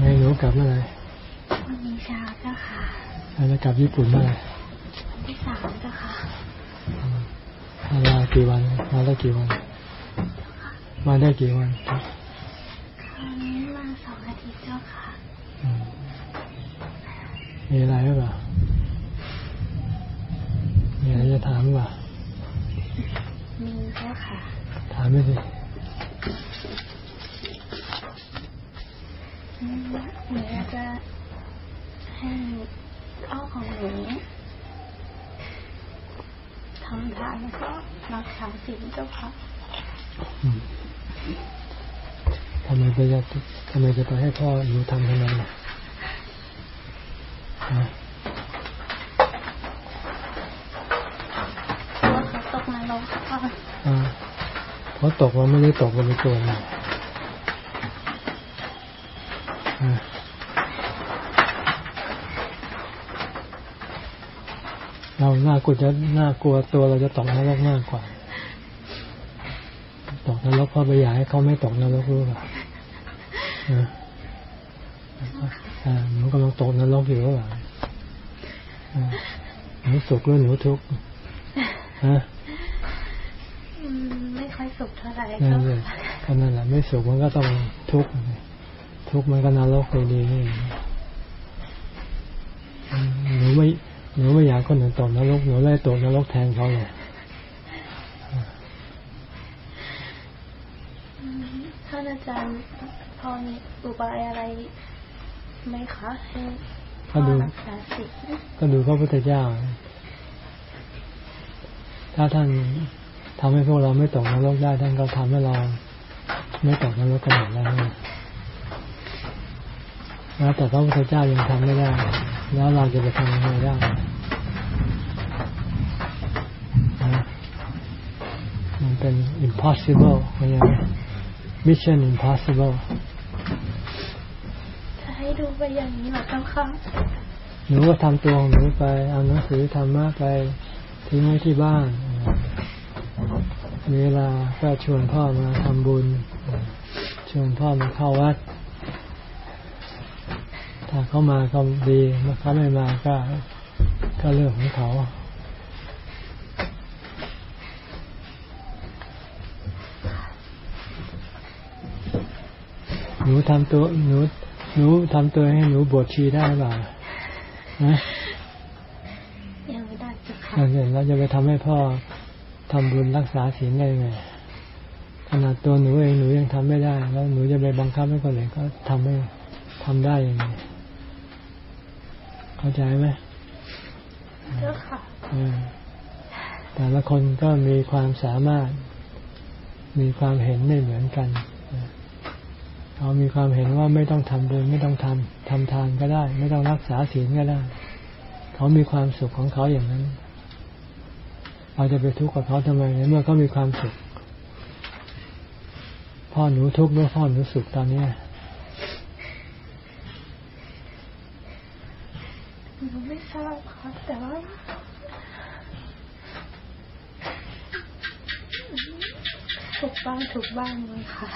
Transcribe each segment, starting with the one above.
ไงหนูกลับเมื่อไหร่วันนี้เช้าเจ้าค่ะเราจะกลับญี่ปุ่นเมื่อไหร่วันที่สามเจ้าค่ะมาลากี่วันมาได้กี่วัน มาได้กี่วันคราวนี้มาสองอาทิตย์เจ้าค่ะอืมมีอะไรหรือเปล่ามีอะไรจะถามหรือเปล่ามีเจ้าค่ะ ถามไม่สิ อืม หนูอยากจะให้พ่อของหนูทำทานแล้วก็รักษาศีลเจ้าค่ะอืมทำไมไปจะทำไมจะไปให้พ่อหนูทำทำไมล่ะฮะเพราะว่าเขาตกนรกค่ะอ่าเขาตกเราไม่ได้ตกเราไปตัวมันอ่าเรา น่ากลัวจะน่ากลัวตัวเราจะตกนรกมากกว่า ตกนรกเพราะไปอยากให้เขาไม่ตกนรกรู้ป่ะอ่าอ่าหนูกำลังตกนรกอยู่หรือเปล่าอ่าหนูสุขหรือหนูทุกข์ฮะอืมไม่ค่อยสุขเท่าไหร่นั่เจ้านเลยค่ะก็นั่นแหละไม่สุขมันก็ต้องทุกข์ทุกข์มันก็นรกเลยดีนี่อืมหนูไม่ หนูไม่อยากคนอื่นตกนรกหนูเลยตกนรกแทนเขาเลยอืมท่านอาจารย์พอมีอุบายอะไรไหมคะให้พ่ก็อดูรักษาศีลก็ดูพระพุทธเจ้า ถ้าท่านทำให้พวกเราไม่ตกนรกได้ท่านก็ทำให้เราไม่ตกนรกกันหมดแล้วนะแล้วแต่พระพุทธเจ้ายังทำไม่ได้ แล้วเราจะไปทำยังไงได้นะมัน เป็น impossible มันยัง mission impossible จะให้ดูไปอย่างนี้เหรอเจ้าค่ะหนูก็ทำตัวของหนูไป เอาหนังสือธรรมะไปทิ้งไว้ที่บ้านมีเวลาก็ชวนพ่อมาทำบุญ ชวนพ่อมาเข้าวัด ถ้าเขามาก็ดีถ้าเขาไม่มาก็ก็เรื่องของเขา หนูทำตัวหนูหนูทำตัวให้หนูบวชชีได้เปล่านะยังไม่ได้เจ้าค่ะเราเห็นเราจะไปทำให้พ่อทำบุญรักษาศีลได้ไงขนาดตัวหนูเองหนูยังทำไม่ได้ แล้วหนูจะไปบังคับให้คนอื่นก็ทำไม่ทำได้ยังไงเข้าใจไหมเจ้าค่ะเออแต่ละคนก็มีความสามารถ มีความเห็นไม่เหมือนกัน เขามีความเห็นว่าไม่ต้องทำบุญไม่ต้องทำทำทานก็ได้ ไม่ต้องรักษาศีลก็ได้ เขามีความสุขของเขาอย่างนั้น เราจะไปทุกข์กับเขาทำไมในเมื่อเขามีความสุข พ่อหนูทุกข์หรือพ่อหนูสุขตอนเนี้ยหนูไม่ทราบค่ะแต่ว่าถูกบ้างถูกบ้างเลยค่ะ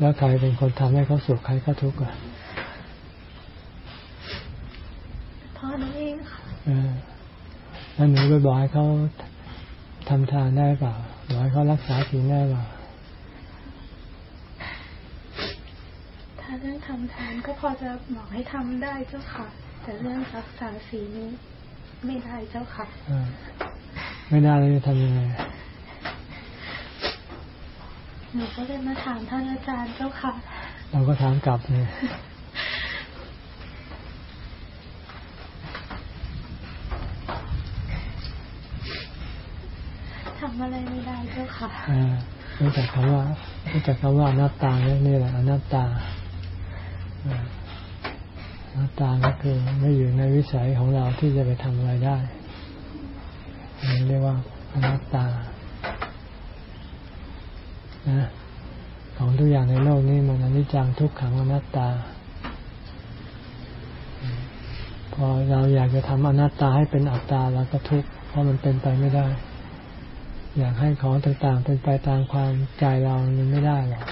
แล้วใครเป็นคนทำให้เขาสุขใครเขาทุกข์อะพ่อหนูเองค่ะเออแล้วหนูไปบอกให้เขาทำทานได้เปล่าบอกให้เขารักษาศีลได้เปล่าถ้าเรื่องทำทานก็พอจะบอกให้ทำได้เจ้าค่ะ แต่เรื่องรักษาศีลนี้ไม่ได้เจ้าค่ะเออไม่ได้แล้วจะทำยังไง หนูก็เลยมาถามท่านอาจารย์เจ้าค่ะ เราก็ถามกลับเนี่ยทำอะไรไม่ได้เจ้าค่ะเออรู้จักคำว่ารู้จักคำว่าอนัตตาเนี่ยนี่แหละอนัตตาเอออนัตตาก็คือไม่อยู่ในวิสัยของเราที่จะไปทำอะไรได้นี่เรียกว่าอนัตตา นะของทุกอย่างในโลกนี้มันอนิจจังทุกขังอนัตตา พอเราอยากจะทำอนัตตาให้เป็นอัตตาเราก็ทุกข์เพราะมันเป็นไปไม่ได้ อยากให้ของต่างๆ เป็นไปตามความใจเรามันไม่ได้หรอก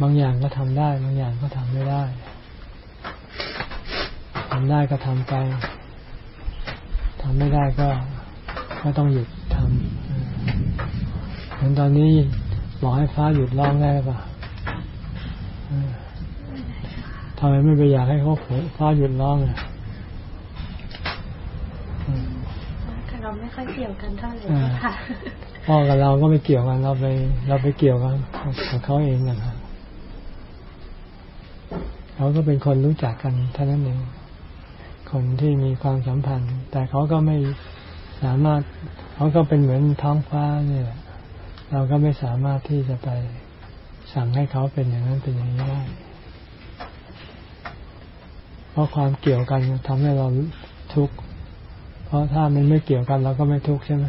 บางอย่างก็ทำได้ บางอย่างก็ทำไม่ได้ทำได้ก็ทำไปทำไม่ได้ก็ก็ต้องหยุด ทำเหมือนตอนนี้บอกให้ฟ้าหยุดร้องได้ป่ะทำไมไม่ไปอยากให้เขาฟ้าหยุดร้องอะเราไม่ค่อยเกี่ยวกันเท่าไหร่ค่ะพ่อกับเราก็ไม่เกี่ยวกันเราไปเราไปเกี่ยวกันกับเขาเองนะครับเขาก็เป็นคนรู้จักกันเท่านั้นเองคนที่มีความสัมพันธ์ แต่เขาก็ไม่สามารถ เขาก็เป็นเหมือนท้องฟ้าเนี่ย เราก็ไม่สามารถที่จะไปสั่งให้เขาเป็นอย่างนั้นเป็นอย่างนี้ได้ เพราะความเกี่ยวกันทำให้เราทุกข์ เพราะถ้ามันไม่เกี่ยวกันเราก็ไม่ทุกข์ใช่ไหม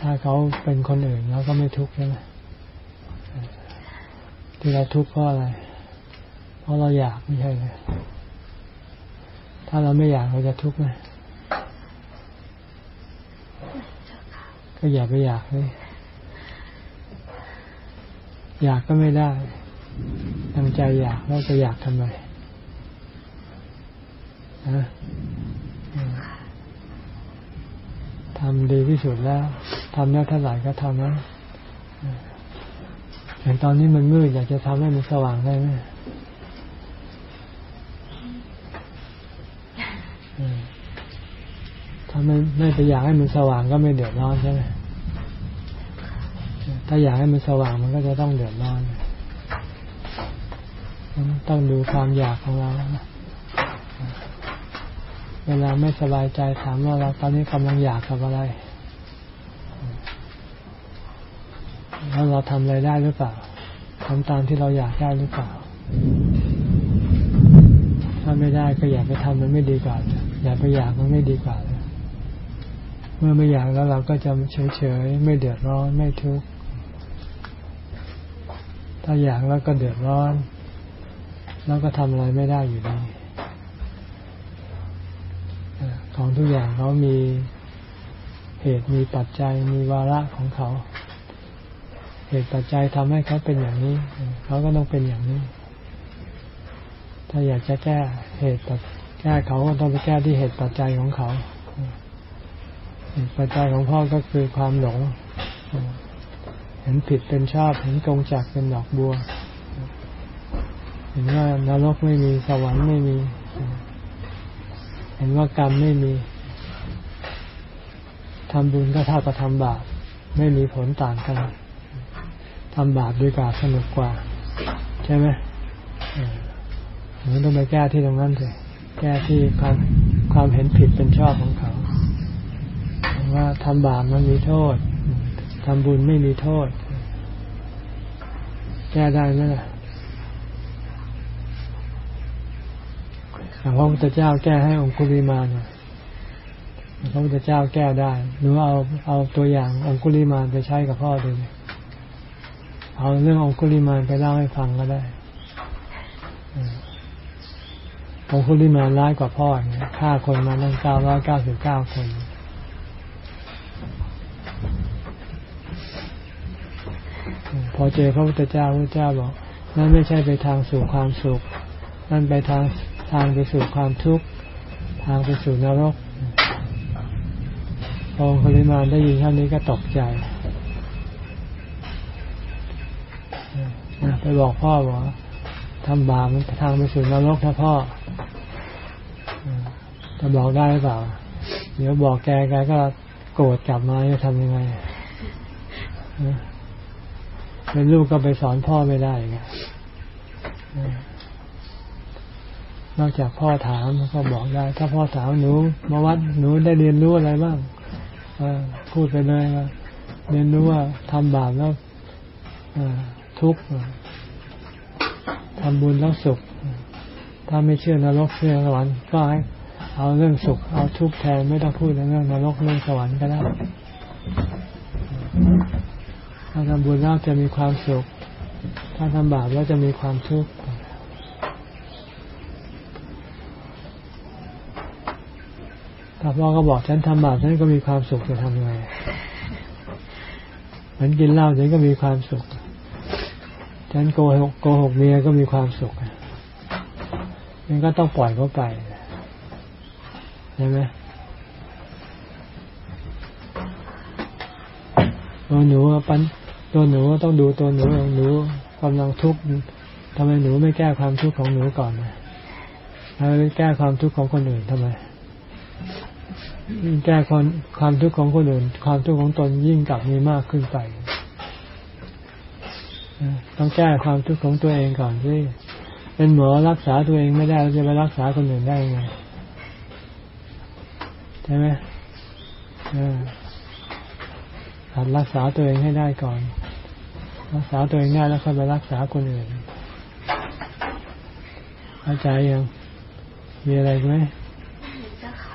ถ้าเขาเป็นคนอื่นเราก็ไม่ทุกข์ใช่ไหมที่เราทุกข์เพราะอะไร เพราะเราอยากไม่ใช่เลยถ้าเราไม่อยากเราจะทุกข์ไหม ก็อย่าไปอยากเลยอยากก็ไม่ได้ตั้งใจอยากแล้วจะอยากทำไมนะทำดีที่สุดแล้วทำได้เท่าไหร่ก็ทำนะอย่างตอนนี้มันมืดอยากจะทำให้มันสว่างได้ไหม ถ้าไม่ไม่ไปอยากให้มันสว่างก็ไม่เดือดร้อนใช่ไหมถ้าอยากให้มันสว่างมันก็จะต้องเดือดร้อน ต้องดูความอยากของเรา เวลาไม่สบายใจถามว่าเราตอนนี้กำลังอยากกับอะไร แล้วเราทำอะไรได้หรือเปล่าทำตามที่เราอยากได้หรือเปล่า ถ้าไม่ได้ก็อย่าไปทำมันไม่ดีกว่า อย่าไปอยากมันไม่ดีกว่า เมื่อไม่อยากแล้วเราก็จะเฉยๆไม่เดือดร้อนไม่ทุกข์ถ้าอยากแล้วก็เดือดร้อน แล้วก็ทำอะไรไม่ได้อยู่ดีของทุกอย่างเขามีเหตุมีปัจจัยมีวาระของเขา เหตุปัจจัยทำให้เขาเป็นอย่างนี้ เขาก็ต้องเป็นอย่างนี้ ถ้าอยากจะแก้เหตุแก้เขาก็ต้องไปแก้ที่เหตุปัจจัยของเขา ปัจจัยของพ่อก็คือความหลง เห็นผิดเป็นชอบเห็นกงจักเป็นดอกบัว เห็นว่านรกไม่มีสวรรค์ไม่มี เห็นว่ากรรมไม่มีทำบุญก็เท่ากับทำบาปไม่มีผลต่างกันทำบาปดีกว่าสนุกกว่า ใช่ไหมมันต้องไปแก้ที่ตรงนั้นเลยแก้ที่ความความเห็นผิดเป็นชอบของเขา ว่าทำบาปมันมีโทษทำบุญไม่มีโทษ แก้ได้ไหมล่ะพระพุทธเจ้าแก้ให้องคุลิมาเนี่ยพระพุทธเจ้าแก้ได้ หรือเอาเอาตัวอย่างองคุลิมาไปใช้กับพ่อดูเอาเรื่ององคุลิมาไปเล่าให้ฟังก็ได้องคุลิมาร้ายกว่าพ่อเนี่ยฆ่าคนมาตั้งเก้าร้อยเก้าสิบเก้าคน พอเจอพระพุทธเจ้าพระเจ้าบอกนั่นไม่ใช่ไปทางสู่ความสุข นั่นไปทางทางไปสู่ความทุกข์ ทางไปสู่นรกองค์คลิมานได้ยินเท่านี้ก็ตกใจไปบอกพ่อบอกทำบาปมันทางไปสู่นรกนะพ่อจะบอกได้หรือเปล่า เดี๋ยวบอกแกแกก็โกรธกลับมาจะทำยังไง เป็นลูกก็ไปสอนพ่อไม่ได้ไงนอกจากพ่อถามก็บอกได้ ถ้าพ่อถามหนูมาวัดหนูได้เรียนรู้อะไรบ้างพูดไปเลยว่าเรียนรู้ว่าทำบาปแล้วทุกข์ทำบุญแล้วสุข ถ้าไม่เชื่อนรกเชื่อสวรรค์ก็ให้เอาเรื่องสุข เอาทุกข์แทนไม่ต้องพูดเรื่องนรกเรื่องสวรรค์ก็ได้ ถ้าทำบุญแล้วจะมีความสุข ถ้าทำบาปแล้วจะมีความทุกข์ถ้าพ่อก็บอกฉันทำบาปฉันก็มีความสุขจะทำยังไงเหมือนกินเหล้าฉันก็มีความสุข ฉันโกหกโกหกเมียก็มีความสุขมันก็ต้องปล่อยเขาไปใช่ไหมหนูปัน ตัวหนูต้องดูตัวหนูหนูกำลังทุกข์ทำไมหนูไม่แก้ความทุกข์ของหนูก่อนนะทำไมแก้ความทุกข์ของคนอื่นทำไม แก้ความความทุกข์ของคนอื่น ความทุกข์ของตนยิ่งกลับมีมากขึ้นไปต้องแก้ความทุกข์ของตัวเองก่อนสิเป็นหมอรักษาตัวเองไม่ได้จะไปรักษาคนอื่นได้ไงใช่ไหมหัดรักษาตัวเองให้ได้ก่อน รักษาตัวเองได้แล้วค่อยไปรักษาคนอื่นเข้าใจยังมีอะไรไหมจ้าค่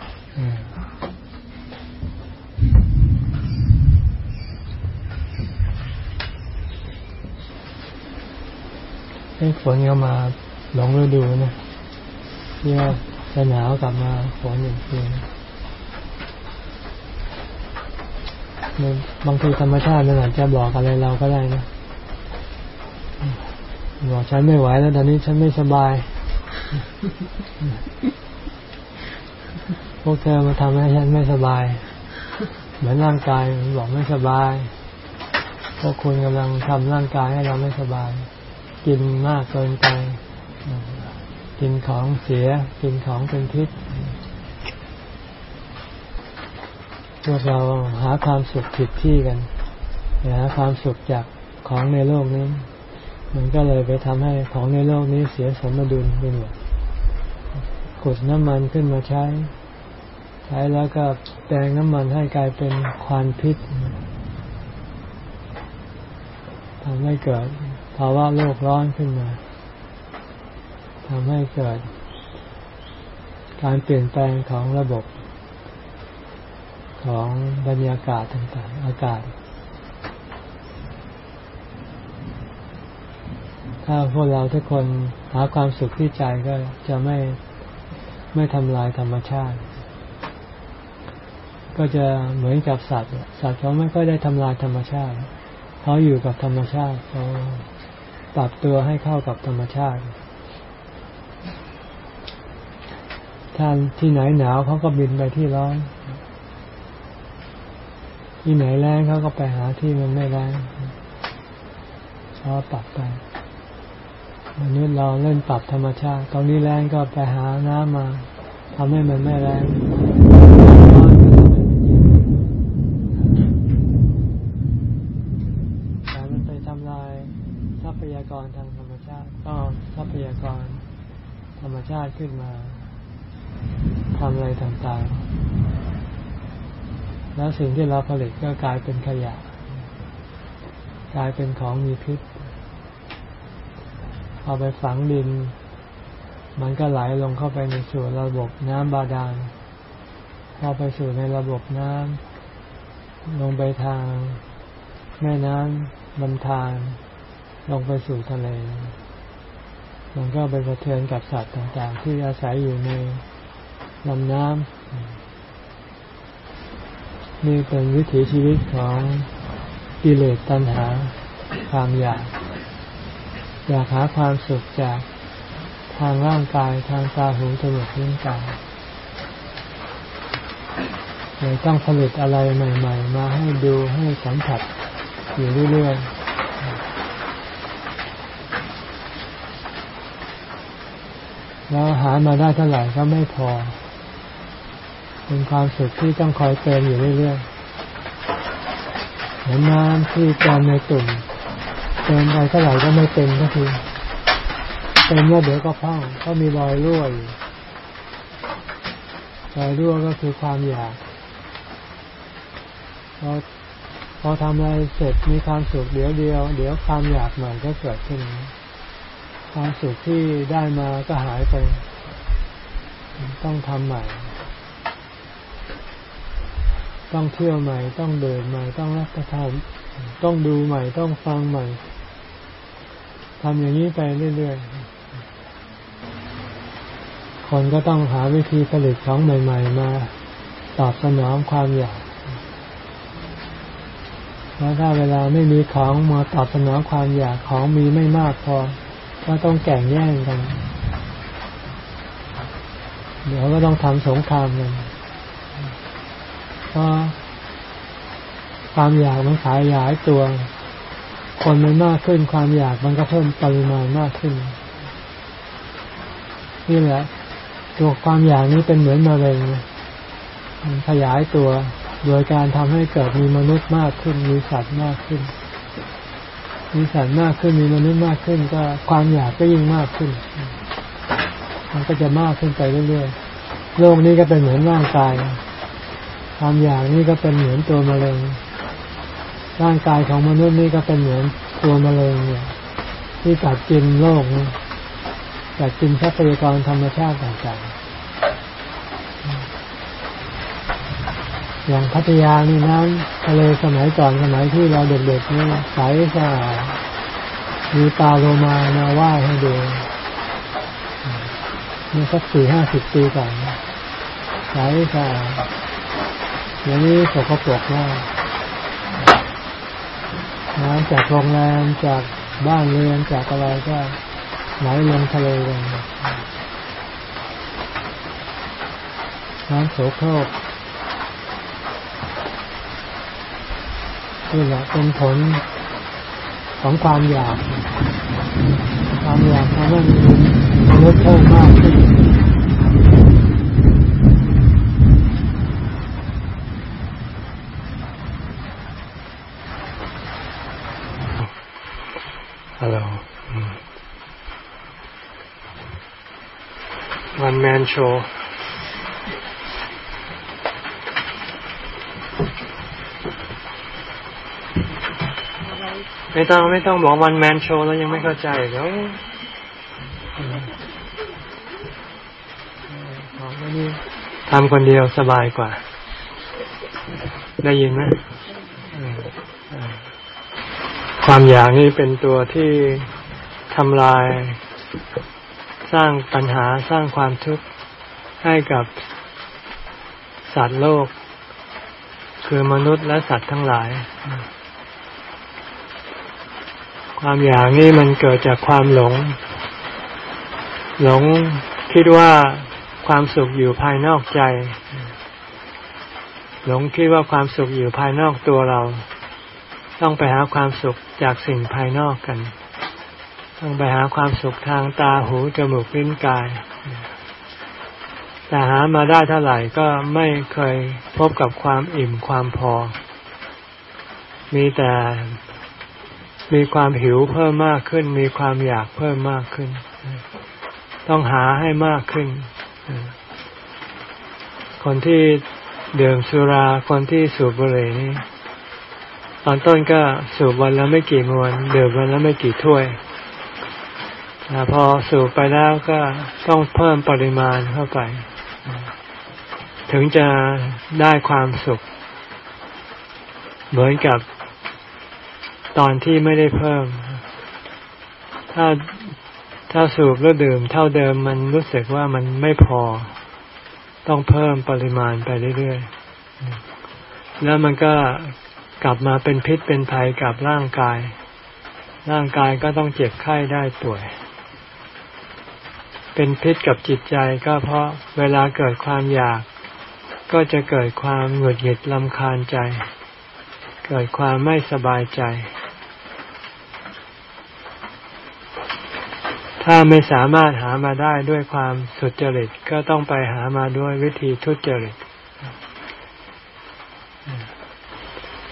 ะฝนก็มาหลงฤดูนะที่ว่าจะหนาวกลับมาฝนอย่างเดียวบางทีธรรมชาติมันอาจจะบอกอะไรเราก็ได้นะ บอกฉันไม่ไหวแล้วตอนนี้ฉันไม่สบาย พวกเธอมาทำให้ฉันไม่สบาย เหมือนร่างกายบอกไม่สบาย พวกคุณกำลังทำร่างกายให้เราไม่สบาย กินมากเกินไป กินของเสีย กินของเป็นพิษพวกเราหาความสุขผิดที่กันหาความสุขจากของในโลกนี้ มันก็เลยไปทำให้ของในโลกนี้เสียสมดุลไปหมดขุดน้ำมันขึ้นมาใช้ ใช้แล้วก็แปลงน้ำมันให้กลายเป็นควันพิษทำให้เกิดภาวะโลกร้อนขึ้นมาทำให้เกิด การเปลี่ยนแปลงของระบบของบรรยากาศต่างๆ อากาศ ถ้าพวกเราทุกคนหาความสุขที่ใจก็จะไม่ไม่ทำลายธรรมชาติ ก็จะเหมือนกับสัตว์ สัตว์เขาไม่ค่อยได้ทำลายธรรมชาติ เขาอยู่กับธรรมชาติเขาปรับตัวให้เข้ากับธรรมชาติถ้าที่ไหนหนาวเขาก็บินไปที่ร้อน ที่ไหนแรงเขาก็ไปหาที่มันไม่แรงเขาปรับไป มนุษย์เราเล่นปรับธรรมชาติตอนนี้แรงก็ไปหาน้ำมาทำให้มันไม่แรงแต่มันไปทำลายทรัพยากรทางธรรมชาติ ก็ทรัพยากรธรรมชาติขึ้นมาทำอะไรต่างๆ แล้วสิ่งที่เราผลิตก็กลายเป็นขยะ กลายเป็นของมีพิษ เอาไปฝังดิน มันก็ไหลลงเข้าไปในสู่ระบบน้ำบาดาลเข้าไปสู่ในระบบน้ำลงไปทางแม่น้ำลำธารลงไปสู่ทะเล มันก็ไปสะเทือนกับสัตว์ต่าง ๆ ที่อาศัยอยู่ในลำน้ำนี่เป็นวิถีชีวิตของกิเลสตัณหาความอยาก อยากหาความสุขจากทางร่างกายทางตาหูจมูกลิ้นกายเลยต้องผลิตอะไรใหม่ ๆ มาให้ดูให้สัมผัสอยู่เรื่อยๆแล้วหามาได้เท่าไหร่ก็ไม่พอ เป็นความสุขที่ต้องคอยเติมอยู่เรื่อยๆเหมือนน้ำที่เติมในตุ่ม เติมไปเท่าไหร่ก็ไม่เต็มก็คือเต็มแล้วเดี๋ยวก็พังก็มีรอยรั่วอยู่รอยรั่วก็คือความอยากพอพอทำอะไรเสร็จมีความสุขเดี๋ยวเดียว เดี๋ยวความอยากใหม่ก็เกิดขึ้น ความสุขที่ได้มาก็หายไป ต้องทำใหม่ ต้องเที่ยวใหม่ ต้องเดินใหม่ ต้องรับประทานต้องดูใหม่ ต้องฟังใหม่ ทำอย่างนี้ไปเรื่อยๆ คนก็ต้องหาวิธีผลิตของใหม่ ๆ มา ตอบสนองความอยากเพราะถ้าเวลาไม่มีของมาตอบสนองความอยากของมีไม่มากพอ ก็ต้องแข่งแย่งกัน เดี๋ยวก็ต้องทำสงครามกันเพราะความอยากมันขายยายตัว คนมันมากขึ้นความอยากมันก็เพิ่มปริมาณมากขึ้น นี่แหละ ตัวความอยากนี้เป็นเหมือนมะเร็งมันขยายตัวโดยการทำให้เกิดมีมนุษย์มากขึ้น มีสัตว์มากขึ้น มีสัตว์มากขึ้นมีมนุษย์มากขึ้น ก็ความอยากก็ยิ่งมากขึ้น มันก็จะมากขึ้นไปเรื่อยๆโลกนี้ก็เป็นเหมือนร่างกาย ความอยากนี่ก็เป็นเหมือนตัวมะเร็ง ร่างกายของมนุษย์นี่ก็เป็นเหมือนตัวมะเร็งเนี่ยที่กัดกินโลกกัดกินทรัพยากรธรรมชาติต่างๆ อย่างพัทยานี่น้ำทะเลสมัยก่อนสมัยที่เราเด็กๆนี่ใสสะอาดมีปลาโลมามาว่ายให้ดูนี่สักสี่ห้าสิบปีก่อนใสสะอาดเดี๋ยนี้สกปรกมาก น้ำจากโรงแรมจากบ้านเรือนจากอะไรก็ไหลลงทะเลกันน้ำโสโครกนี่แหละเป็นผลของความอยาก ความอยากทำให้มนุษย์เพิ่มมากขึ้นฮัลโหลวันแมน โชว์ไม่ต้องไม่ต้องบอกวันแมนโชว์แล้วยังไม่เข้าใจเดี๋ยวบอกว่านี่ทำคนเดียวสบายกว่า ได้ยินไหมความอยากนี่เป็นตัวที่ทำลาย สร้างปัญหาสร้างความทุกข์ ให้กับสัตว์โลก คือมนุษย์และสัตว์ทั้งหลาย ความอยากนี่มันเกิดจากความหลง หลงคิดว่าความสุขอยู่ภายนอกใจ หลงคิดว่าความสุขอยู่ภายนอกตัวเรา ต้องไปหาความสุขจากสิ่งภายนอกกัน ต้องไปหาความสุขทางตาหูจมูกลิ้นกาย แต่หามาได้เท่าไหร่ก็ไม่เคยพบกับความอิ่มความพอ มีแต่มีความหิวเพิ่มมากขึ้น มีความอยากเพิ่มมากขึ้น ต้องหาให้มากขึ้น คนที่ดื่มสุราคนที่สูบบุหรี่นี่ตอนต้นก็สูบวันละไม่กี่มวนดื่มวันละไม่กี่ถ้วยพอสูบไปแล้วก็ต้องเพิ่มปริมาณเข้าไป ถึงจะได้ความสุข เหมือนกับตอนที่ไม่ได้เพิ่ม ถ้าถ้าสูบแล้วดื่ม เท่าเดิมมันรู้สึกว่ามันไม่พอ ต้องเพิ่มปริมาณไปเรื่อยๆ แล้วมันก็กลับมาเป็นพิษเป็นภัยกับร่างกาย ร่างกายก็ต้องเจ็บไข้ได้ป่วย เป็นพิษกับจิตใจก็เพราะเวลาเกิดความอยาก ก็จะเกิดความหงุดหงิดลำคาญใจ เกิดความไม่สบายใจ ถ้าไม่สามารถหามาได้ด้วยความสุจริตก็ต้องไปหามาด้วยวิธีทุจริต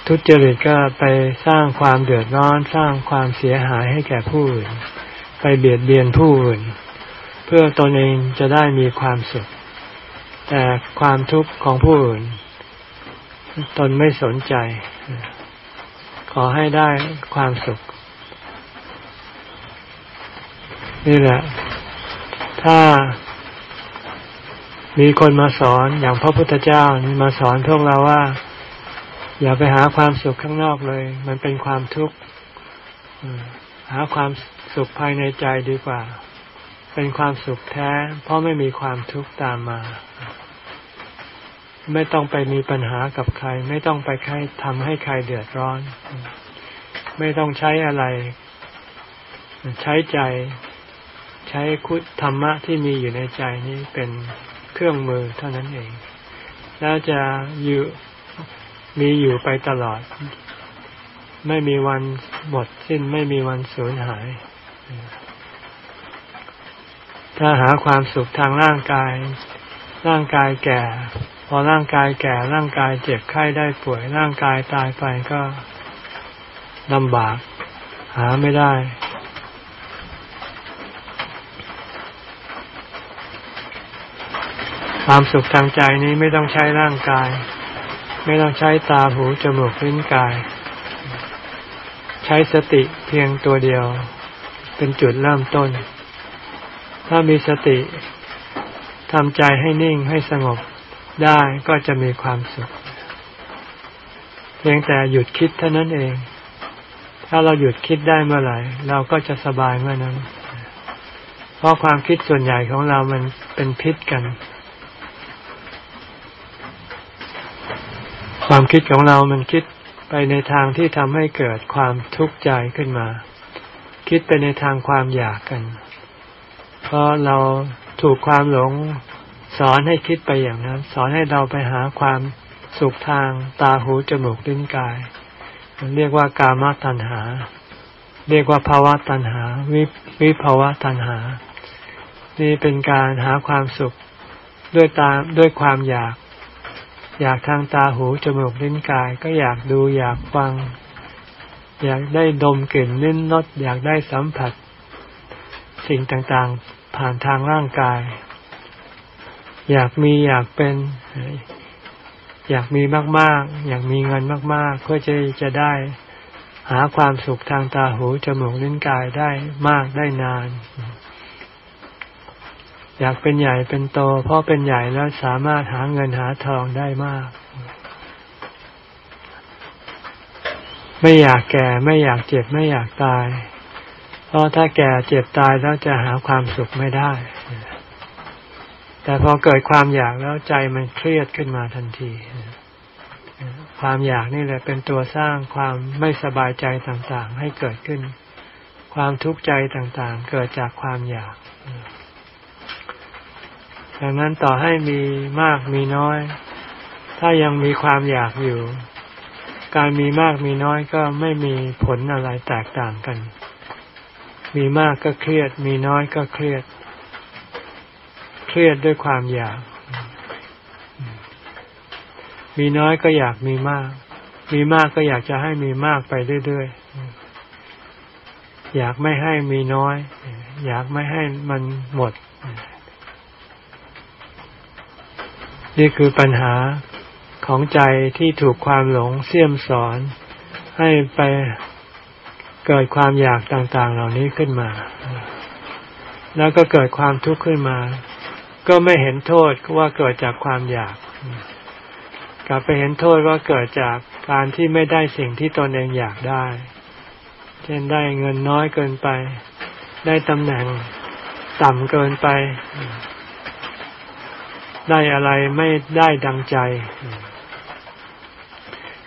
ทุจริตก็ไปสร้างความเดือดร้อนสร้างความเสียหายให้แก่ผู้อื่น ไปเบียดเบียนผู้อื่น เพื่อตนเองจะได้มีความสุข แต่ความทุกข์ของผู้อื่น ตนไม่สนใจ ขอให้ได้ความสุข นี่แหละ ถ้ามีคนมาสอนอย่างพระพุทธเจ้านี่มาสอนพวกเราว่า อย่าไปหาความสุขข้างนอกเลย มันเป็นความทุกข์หาความสุขภายในใจดีกว่า เป็นความสุขแท้ เพราะไม่มีความทุกข์ตามมา ไม่ต้องไปมีปัญหากับใคร ไม่ต้องไปใครทำให้ใครเดือดร้อน ไม่ต้องใช้อะไร ใช้ใจ ใช้คุธรรมะที่มีอยู่ในใจนี้เป็นเครื่องมือเท่านั้นเอง แล้วจะอยู่มีอยู่ไปตลอด ไม่มีวันหมดสิ้นไม่มีวันสูญหาย ถ้าหาความสุขทางร่างกาย ร่างกายแก่ พอร่างกายแก่ร่างกายเจ็บไข้ได้ป่วย ร่างกายตายไปก็ลำบาก หาไม่ได้ ความสุขทางใจนี้ไม่ต้องใช้ร่างกาย ไม่ต้องใช้ตาหูจมูกลิ้นกาย ใช้สติเพียงตัวเดียว เป็นจุดเริ่มต้น ถ้ามีสติทำใจให้นิ่งให้สงบได้ก็จะมีความสุข เพียงแต่หยุดคิดเท่านั้นเอง ถ้าเราหยุดคิดได้เมื่อไหร่ เราก็จะสบายเมื่อนั้น เพราะความคิดส่วนใหญ่ของเรามันเป็นพิษกัน ความคิดของเรามันคิดไปในทางที่ทำให้เกิดความทุกข์ใจขึ้นมา คิดไปในทางความอยากกัน ราะเราถูกความหลงสอนให้คิดไปอย่างนั้น สอนให้เราไปหาความสุขทางตาหูจมูกลิ้นกายเรียกว่ากามตัณหา เรียกว่าภาวะตัณหา วิวิภาวะตัณหา นี่เป็นการหาความสุขด้วยตาด้วยความอยาก อยากทางตาหูจมูกลิ้นกาย ก็อยากดูอยากฟัง อยากได้ดมกลิ่นลิ้นรสอยากได้สัมผัส สิ่งต่าง ผ่านทางร่างกาย อยากมีอยากเป็น อยากมีมาก ๆ อยากมีเงินมาก ๆ เพื่อจะจะได้ หาความสุขทางตาหูจมูกลิ้นกายได้มากได้นาน อยากเป็นใหญ่เป็นโตเพราะเป็นใหญ่แล้วสามารถหาเงินหาทองได้มากไม่อยากแก่ไม่อยากเจ็บไม่อยากตาย เพราะถ้าแก่เจ็บตายแล้วจะหาความสุขไม่ได้ แต่พอเกิดความอยากแล้วใจมันเครียดขึ้นมาทันที ความอยากนี่แหละเป็นตัวสร้างความไม่สบายใจต่างๆ ให้เกิดขึ้น ความทุกข์ใจต่างๆ เกิดจากความอยากดังนั้นต่อให้มีมากมีน้อย ถ้ายังมีความอยากอยู่ การมีมากมีน้อยก็ไม่มีผลอะไรแตกต่างกัน มีมากก็เครียด มีน้อยก็เครียด เครียดด้วยความอยาก มีน้อยก็อยากมีมาก มีมากก็อยากจะให้มีมากไปเรื่อยๆ อยากไม่ให้มีน้อย อยากไม่ให้มันหมด นี่คือปัญหาของใจที่ถูกความหลงเสี่ยมสอนให้ไป เกิดความอยากต่างๆ เหล่านี้ขึ้นมา แล้วก็เกิดความทุกข์ขึ้นมา ก็ไม่เห็นโทษว่าเกิดจากความอยาก กลับไปเห็นโทษว่าเกิดจากการที่ไม่ได้สิ่งที่ตนเองอยากได้ เช่นได้เงินน้อยเกินไป ได้ตำแหน่งต่ำเกินไป ได้อะไรไม่ได้ดังใจ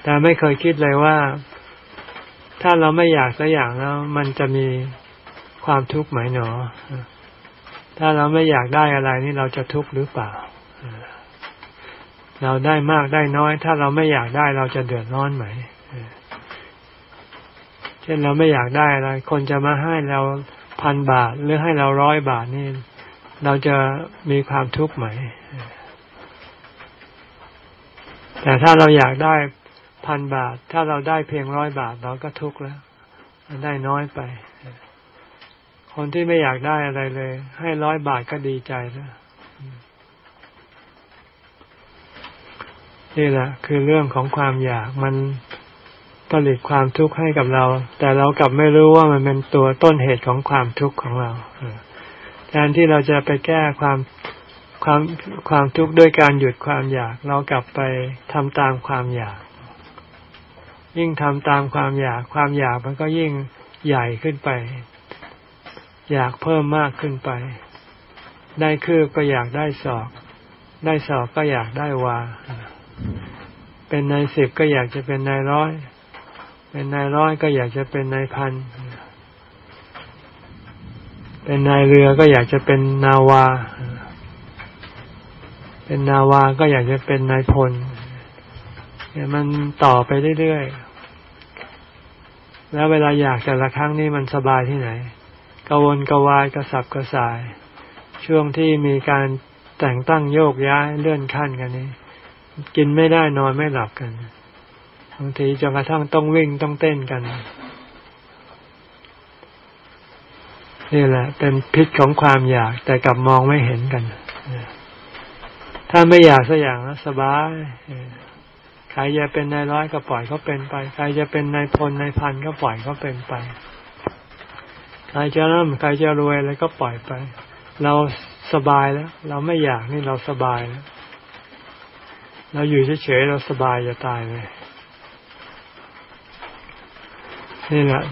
แต่ไม่เคยคิดเลยว่า ถ้าเราไม่อยากสักอย่างแล้ว มันจะมีความทุกข์ไหมหนอ ถ้าเราไม่อยากได้อะไรนี่เราจะทุกข์หรือเปล่า เราได้มากได้น้อย ถ้าเราไม่อยากได้เราจะเดือดร้อนไหม เช่นเราไม่อยากได้อะไร คนจะมาให้เราพันบาทหรือให้เราร้อยบาทนี่ เราจะมีความทุกข์ไหมแต่ถ้าเราอยากได้ พันบาท ถ้าเราได้เพียงร้อยบาท เราก็ทุกข์แล้วได้น้อยไป คนที่ไม่อยากได้อะไรเลย ให้ร้อยบาทก็ดีใจแล้วนี่แหละคือเรื่องของความอยากมันผลิตความทุกข์ให้กับเรา แต่เรากลับไม่รู้ว่ามันเป็นตัวต้นเหตุของความทุกข์ของเราแทนที่เราจะไปแก้ความความความทุกข์ด้วยการหยุดความอยาก เรากลับไปทำตามความอยาก ยิ่งทำตามความอยาก ความอยากมันก็ยิ่งใหญ่ขึ้นไป อยากเพิ่มมากขึ้นไป ได้คืบก็อยากได้ศอก ได้สอบก็อยากได้วา เป็นนายสิบก็อยากจะเป็นนายร้อย เป็นนายร้อยก็อยากจะเป็นนายพัน เป็นนายเรือก็อยากจะเป็นนาวา เป็นนาวาก็อยากจะเป็นนายพลมันต่อไปเรื่อยๆ แล้วเวลาอยากแต่ละครั้งนี่มันสบายที่ไหนกวนกวายกระสับกระส่าย ช่วงที่มีการแต่งตั้งโยกย้ายเลื่อนขั้นกันนี้ กินไม่ได้นอนไม่หลับกันบางทีจนกระทั่งต้องวิ่งต้องเต้นกัน นี่แหละ เป็นพิษของความอยากแต่กลับมองไม่เห็นกัน ถ้าไม่อยากสักอย่างสบาย ครจะเป็นนายร้อยก็ปล่อยเขาเป็นไป ใครจะเป็นนายพลนายพันก็ปล่อยเขาเป็นไป ใครจะร่ำใครจะรวยอะไรก็ปล่อยไป เราสบายแล้ว เราไม่อยากนี่เราสบายแล้วเราอยู่เฉยๆเราสบายจะตายเลยนี่แหละ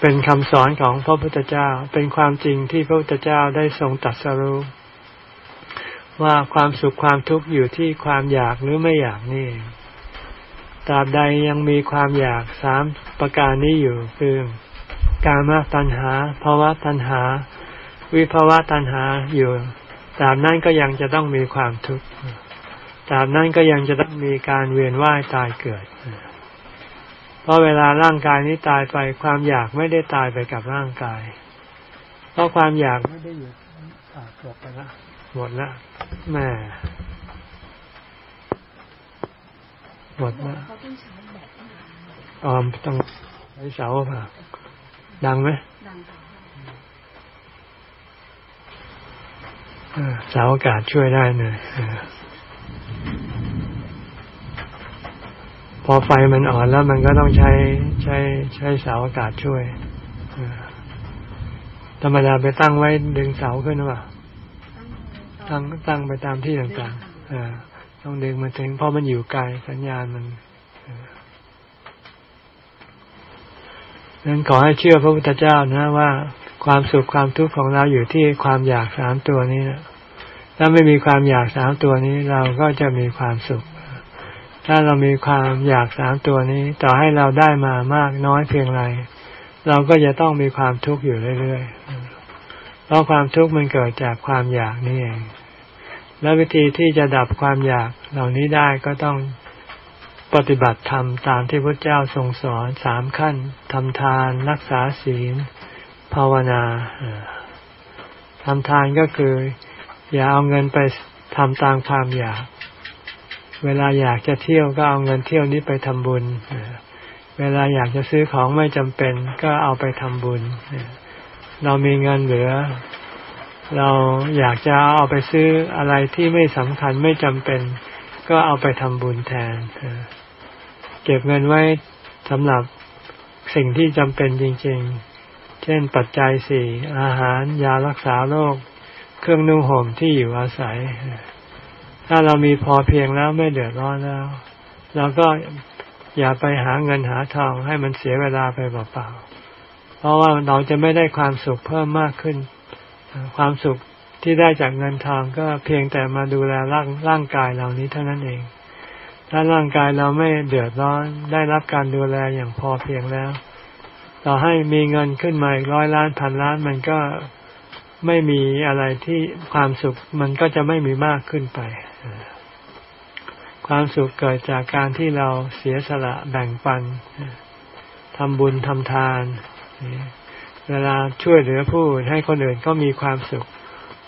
เป็นคำสอนของพระพุทธเจ้า เป็นความจริงที่พระพุทธเจ้าได้ทรงตัดสรู้ว่าความสุขความทุกข์อยู่ที่ความอยากหรือไม่อยากนี่ ตราบใดยังมีความอยากสามประการนี้อยู่คือกามตัณหาภาวะตัณหา วิภาวะตัณหาอยู่ตราบนั้นก็ยังจะต้องมีความทุกข์ตราบนั้นก็ยังจะต้องมีการเวียนว่ายตายเกิด เพราะเวลาร่างกายนี้ตายไปความอยากไม่ได้ตายไปกับร่างกาย เพราะความอยากไม่ได้อยู่จบไปละหมดละแม่ หมดละออมต้องใช้เสาค่ะดังไหมดังเสาอากาศช่วยได้หน่อยพอไฟมันอ่อนแล้วมันก็ต้องใช้ใช้ใช้เสาอากาศช่วยธรรมดาไปตั้งไว้ดึงเสาขึ้นหรือเปล่าตั้งตั้งไปตามที่ต่างๆ ต้องดึงมาถึงเพราะมันอยู่ไกลสัญญาณมันนั้นขอให้เชื่อพระพุทธเจ้านะว่า ความสุขความทุกข์ของเราอยู่ที่ความอยากสามตัวนี้นะถ้าไม่มีความอยากสามตัวนี้เราก็จะมีความสุข ถ้าเรามีความอยากสามตัวนี้ ต่อให้เราได้มามากน้อยเพียงไรเราก็จะต้องมีความทุกข์อยู่เรื่อยๆเพราะความทุกข์มันเกิดจากความอยากนี่เอง และวิธีที่จะดับความอยากเหล่านี้ได้ก็ต้องปฏิบัติธรรมตามที่พระเจ้าทรงสอนสามขั้นทำทานรักษาศีล ภาวนาทำทานก็คือ อย่าเอาเงินไปทำตามความอยาก เวลาอยากจะเที่ยวก็เอาเงินเที่ยวนี้ไปทำบุญ เวลาอยากจะซื้อของไม่จำเป็นก็เอาไปทำบุญ เรามีเงินเหลือ เราอยากจะเอาไปซื้ออะไรที่ไม่สำคัญไม่จำเป็น ก็เอาไปทำบุญแทนเก็บเงินไว้สำหรับสิ่งที่จำเป็นจริง ๆ เช่นปัจจัยสี่อาหารยารักษาโรคเครื่องนุ่งห่มที่อยู่อาศัย ถ้าเรามีพอเพียงแล้วไม่เดือดร้อนแล้วเราก็อย่าไปหาเงินหาทองให้มันเสียเวลาไปเปล่าๆเพราะว่าเราจะไม่ได้ความสุขเพิ่มมากขึ้น ความสุขที่ได้จากเงินทองก็เพียงแต่มาดูแลร่างร่างกายเหล่านี้เท่านั้นเอง ถ้าร่างกายเราไม่เดือดร้อนได้รับการดูแลอย่างพอเพียงแล้ว ต่อให้มีเงินขึ้นมาอีกร้อยล้านพันล้านมันก็ไม่มีอะไรที่ความสุขมันก็จะไม่มีมากขึ้นไป ความสุขเกิดจากการที่เราเสียสละแบ่งปันทำบุญทำทาน เวลาช่วยเหลือผู้ให้คนอื่นก็มีความสุข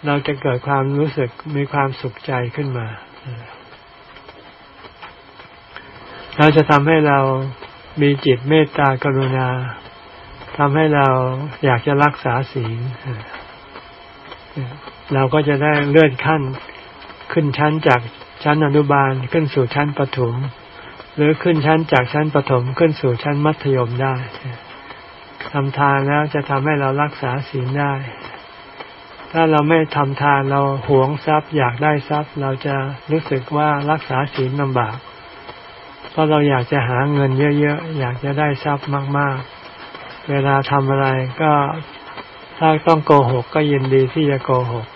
เราจะเกิดความรู้สึกมีความสุขใจขึ้นมา เราจะทำให้เรามีจิตเมตตากรุณาทำให้เราอยากจะรักษาศีลเราก็จะได้เลื่อนขั้นขึ้นชั้นจากชั้นอนุบาลขึ้นสู่ชั้นประถม หรือขึ้นชั้นจากชั้นประถมขึ้นสู่ชั้นมัธยมได้ ทำทานแล้วจะทำให้เรารักษาศีลได้ ถ้าเราไม่ทำทานเราหวงทรัพย์ อยากได้ทรัพย์ เราจะรู้สึกว่ารักษาศีลลำบาก เพราะเราอยากจะหาเงินเยอะๆ อยากจะได้ทรัพย์มากๆ เวลาทำอะไรก็ถ้าต้องโกหกก็ยินดีที่จะโกหก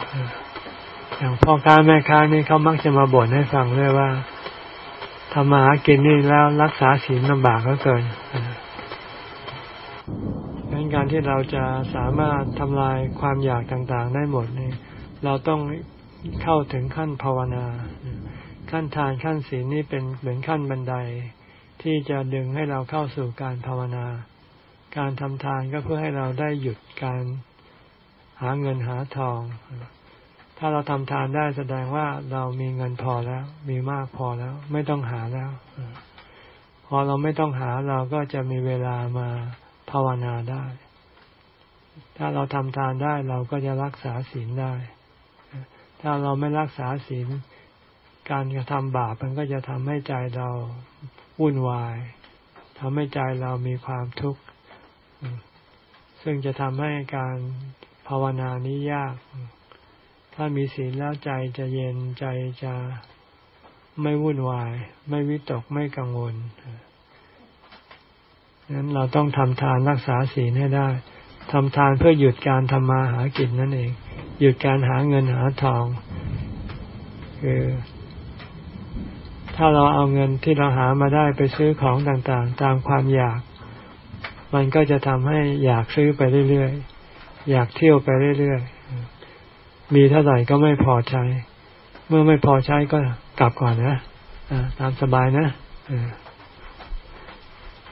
อย่างพ่อค้าแม่ค้านี่เขามักจะมาบ่นให้ฟังด้วยว่าทำมาหากินนี่แล้วรักษาศีลลำบากเหลือเกิน การที่เราจะสามารถทำลายความอยากต่างๆ ได้หมดนี่เราต้องเข้าถึงขั้นภาวนา ขั้นทานขั้นศีลนี่เป็นเหมือนขั้นบันได ที่จะดึงให้เราเข้าสู่การภาวนา การทำทานก็เพื่อให้เราได้หยุดการหาเงินหาทอง ถ้าเราทำทานได้แสดงว่าเรามีเงินพอแล้ว มีมากพอแล้ว ไม่ต้องหาแล้ว พอเราไม่ต้องหาเราก็จะมีเวลามา ภาวนาได้ ถ้าเราทำทานได้เราก็จะรักษาศีลได้ ถ้าเราไม่รักษาศีล การกระทำบาปมันก็จะทำให้ใจเราวุ่นวายทำให้ใจเรามีความทุกข์ ซึ่งจะทำให้การภาวนานี้ยาก ถ้ามีศีลแล้วใจจะเย็นใจจะไม่วุ่นวาย ไม่วิตกไม่กังวล นั้นเราต้องทำทานรักษาศีลให้ได้ทำทานเพื่อหยุดการทำมาหากินนั่นเอง หยุดการหาเงินหาทอง คือ ถ้าเราเอาเงินที่เราหามาได้ไปซื้อของต่างๆ ตามความอยาก มันก็จะทำให้อยากซื้อไปเรื่อยๆ อยากเที่ยวไปเรื่อยๆ มีเท่าไหร่ก็ไม่พอใช้ เมื่อไม่พอใช้ก็กลับก่อนนะตามสบายนะ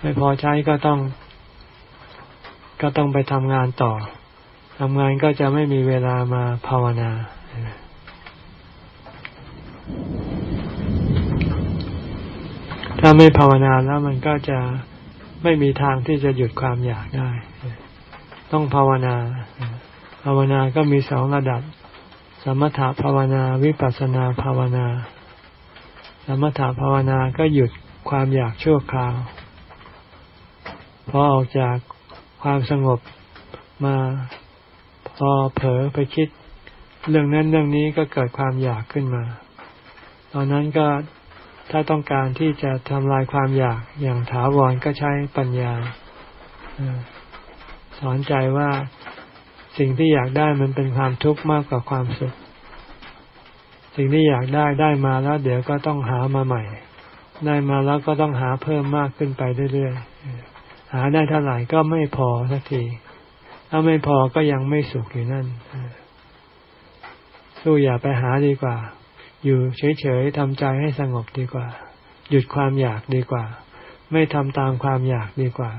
ไม่พอใช้ก็ต้อง ก็ต้องไปทำงานต่อทำงานก็จะไม่มีเวลามาภาวนาถ้าไม่ภาวนาแล้วมันก็จะไม่มีทางที่จะหยุดความอยากได้ ต้องภาวนา ภาวนาก็มีสองระดับ สมถภาวนาวิปัสนาภาวนา สมถภาวนาก็หยุดความอยากชั่วคราว พอออกจากความสงบมาพอเผลอไปคิด เรื่องนั้นเรื่องนี้ก็เกิดความอยากขึ้นมา ตอนนั้นก็ถ้าต้องการที่จะทำลายความอยากอย่างถาวรก็ใช้ปัญญาสอนใจว่าสิ่งที่อยากได้มันเป็นความทุกข์มากกว่าความสุข สิ่งที่อยากได้ได้มาแล้ว เดี๋ยวก็ต้องหามาใหม่ ได้มาแล้วก็ต้องหาเพิ่มมากขึ้นไปเรื่อยๆ หาได้เท่าไหร่ก็ไม่พอสักที ถ้าไม่พอก็ยังไม่สุขอยู่นั่นสู้อย่าไปหาดีกว่า อยู่เฉยๆทำใจให้สงบดีกว่า หยุดความอยากดีกว่า ไม่ทำตามความอยากดีกว่า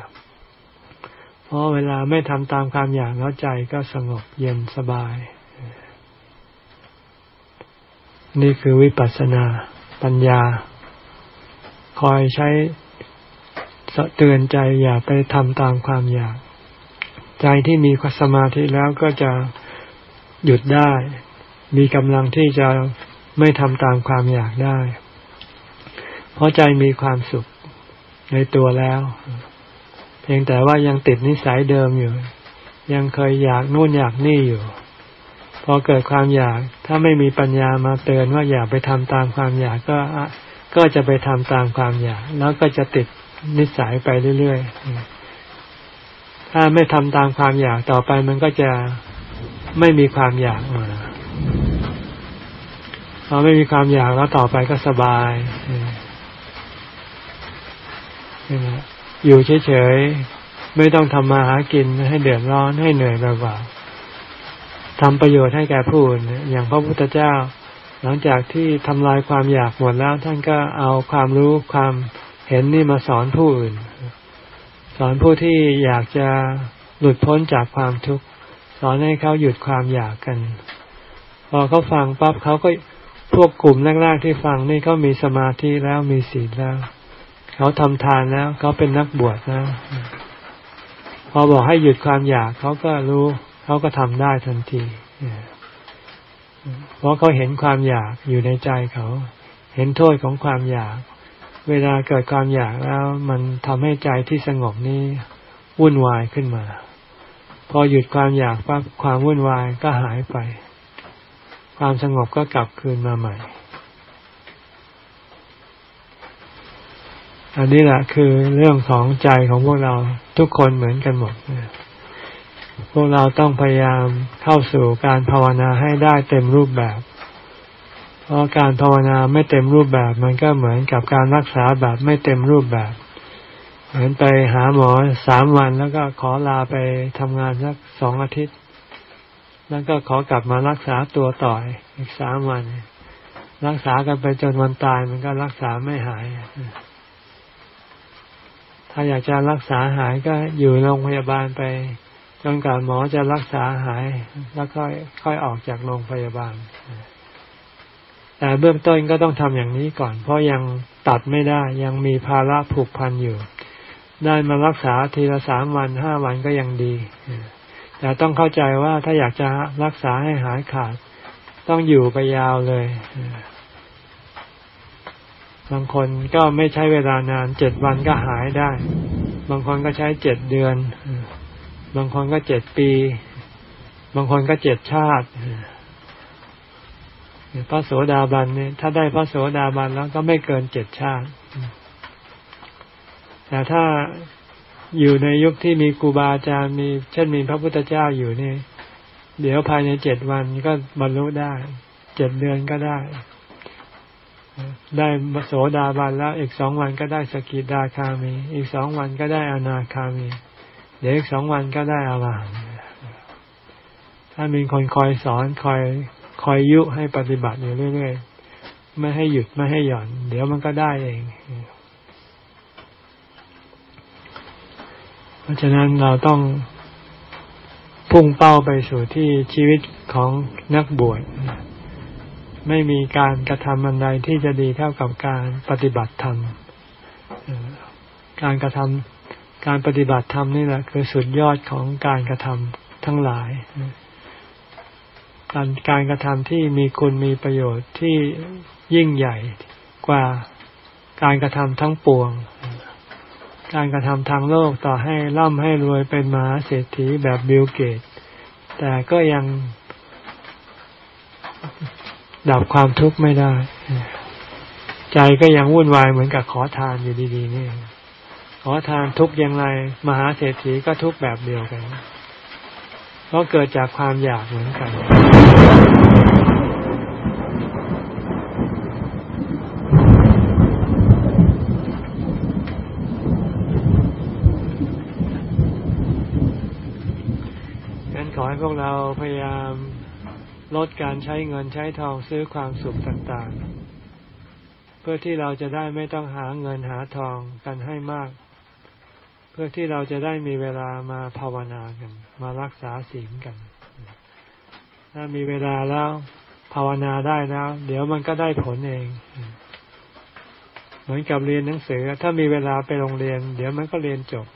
เพราะเวลาไม่ทำตามความอยากแล้วใจก็สงบเย็นสบาย นี่คือวิปัสสนาปัญญา คอยใช้ เตือนใจอย่าไปทำตามความอยาก ใจที่มีสมาธิแล้วก็จะหยุดได้ มีกำลังที่จะไม่ทำตามความอยากได้ เพราะใจมีความสุขในตัวแล้ว เพียงแต่ว่ายังติดนิสัยเดิมอยู่ ยังเคยอยากนู่นอยากนี่อยู่ พอเกิดความอยาก ถ้าไม่มีปัญญามาเตือนว่าอย่าไปทำตามความอยากก็ก็จะไปทำตามความอยาก แล้วก็จะติด นิสัยไปเรื่อยๆ ถ้าไม่ทำตามความอยากต่อไปมันก็จะไม่มีความอยากมาพอไม่มีความอยากแล้วต่อไปก็สบายอยู่เฉยๆ ไม่ต้องทำมาหากินให้เดือดร้อนให้เหนื่อยเปล่าทำประโยชน์ให้แก่ผู้อื่นอย่างพระพุทธเจ้า หลังจากที่ทำลายความอยากหมดแล้ว ท่านก็เอาความรู้ความ เห็นนี่มาสอนผู้อื่น สอนผู้ที่อยากจะหลุดพ้นจากความทุกข์สอนให้เขาหยุดความอยากกัน พอเขาฟังปั๊บเขาก็พวกกลุ่มแรกๆที่ฟังนี่เขามีสมาธิแล้วมีศีลแล้ว เขาทำทานแล้ว เขาเป็นนักบวชแล้วพอบอกให้หยุดความอยาก เขาก็รู้ เขาก็ทำได้ทันทีเพราะเขาเห็นความอยากอยู่ในใจเขา เห็นโทษของความอยาก เวลาเกิดความอยากแล้ว มันทำให้ใจที่สงบนี้วุ่นวายขึ้นมา พอหยุดความอยากปั๊บความวุ่นวายก็หายไป ความสงบก็กลับคืนมาใหม่ อันนี้แหละคือเรื่องของใจของพวกเราทุกคนเหมือนกันหมดพวกเราต้องพยายามเข้าสู่การภาวนาให้ได้เต็มรูปแบบ พราะการภาวนาไม่เต็มรูปแบบมันก็เหมือนกับการรักษาแบบไม่เต็มรูปแบบเหมือนไปหาหมอสามวันแล้วก็ขอลาไปทำงานสักสองอาทิตย์ แล้วก็ขอกลับมารักษาตัวต่ออีกสามวัน รักษากันไปจนวันตายมันก็รักษาไม่หาย ถ้าอยากจะรักษาหายก็อยู่โรงพยาบาลไปจนกว่าหมอจะรักษาหาย แล้วค่อยค่อยออกจากโรงพยาบาล แต่เบื้องต้นก็ต้องทำอย่างนี้ก่อน เพราะยังตัดไม่ได้ยังมีภาระผูกพันอยู่ ได้มารักษาทีละสามวันห้าวันก็ยังดีแต่ต้องเข้าใจว่าถ้าอยากจะรักษาให้หายขาด ต้องอยู่ไปยาวเลยบางคนก็ไม่ใช้เวลานานเจ็ดวันก็หายได้ บางคนก็ใช้เจ็ดเดือน บางคนก็เจ็ดปี บางคนก็เจ็ดชาติ พระโสดาบันเนี่ยถ้าได้พระโสดาบันแล้วก็ไม่เกินเจ็ดชาติ แต่ถ้าอยู่ในยุคที่มีครูบาอาจารย์มี เช่นมีพระพุทธเจ้าอยู่นี่ เดี๋ยวภายในเจ็ดวันก็บรรลุได้เจ็ดเดือนก็ได้ ได้โสดาบันแล้ว อีกสองวันก็ได้สกิดาคามี อีกสองวันก็ได้อนาคามี เดี๋ยวอีกสองวันก็ได้อรหันต์ถ้ามีคนคอยสอนคอย คอยยุให้ปฏิบัติอยู่เรื่อยๆไม่ให้หยุดไม่ให้หย่อน เดี๋ยวมันก็ได้เอง เพราะฉะนั้นเราต้องพุ่งเป้าไปสู่ที่ชีวิตของนักบวชไม่มีการกระทำอันใดที่จะดีเท่ากับการปฏิบัติธรรมการกระทำการปฏิบัติธรรมนี่แหละคือสุดยอดของการกระทำทั้งหลาย การการกระทำที่มีคุณมีประโยชน์ที่ยิ่งใหญ่กว่าการกระทำทั้งปวง การกระทำทางโลกต่อให้ร่ำให้รวยเป็นมหาเศรษฐีแบบบิลเกต แต่ก็ยังดับความทุกข์ไม่ได้ ใจก็ยังวุ่นวายเหมือนกับขอทานอยู่ดีๆนี่ขอทานทุกอย่างไร มหาเศรษฐีก็ทุกแบบเดียวกัน เพราะเกิดจากความอยากเหมือนกัน งั้นขอให้พวกเราพยายามลดการใช้เงินใช้ทองซื้อความสุขต่างๆ เพื่อที่เราจะได้ไม่ต้องหาเงินหาทองกันให้มาก เพื่อที่เราจะได้มีเวลามาภาวนากัน มารักษาศีลกัน ถ้ามีเวลาแล้วภาวนาได้แล้ว เดี๋ยวมันก็ได้ผลเอง เหมือนกับเรียนหนังสือ ถ้ามีเวลาไปโรงเรียน เดี๋ยวมันก็เรียนจบ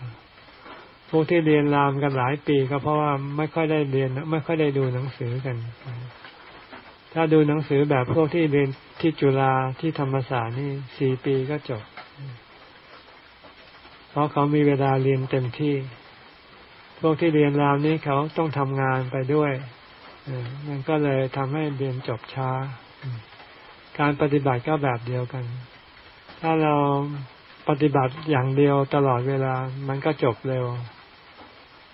พวกที่เรียนรามกันหลายปีก็เพราะว่าไม่ค่อยได้เรียน ไม่ค่อยได้ดูหนังสือกัน ถ้าดูหนังสือแบบพวกที่เรียนที่จุฬาที่ธรรมศาสตร์นี่สี่ปีก็จบ เพราะเขามีเวลาเรียนเต็มที่ พวกที่เรียนรามนี้เขาต้องทำงานไปด้วยมันก็เลยทำให้เรียนจบช้า การปฏิบัติก็แบบเดียวกัน ถ้าเราปฏิบัติอย่างเดียวตลอดเวลา มันก็จบเร็ว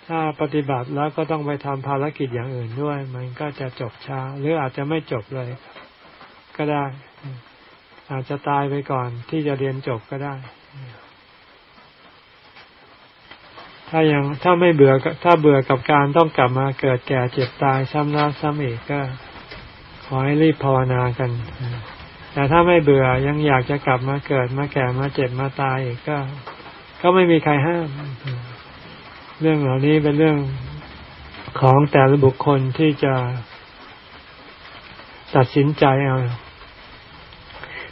ถ้าปฏิบัติแล้วก็ต้องไปทำภารกิจอย่างอื่นด้วย มันก็จะจบช้า หรืออาจจะไม่จบเลย ก็ได้ อาจจะตายไปก่อนที่จะเรียนจบก็ได้ ถ้ายังถ้าไม่เบื่อถ้าเบื่อกับการต้องกลับมาเกิดแก่เจ็บตายซ้ำแล้วซ้ำอีกก็ ขอให้รีบภาวนากัน แต่ถ้าไม่เบื่อยังอยากจะกลับมาเกิดมาแก่มาเจ็บมาตายอีกก็ ก็ไม่มีใครห้าม เรื่องเหล่านี้เป็นเรื่องของแต่ละบุคคลที่จะตัดสินใจเอา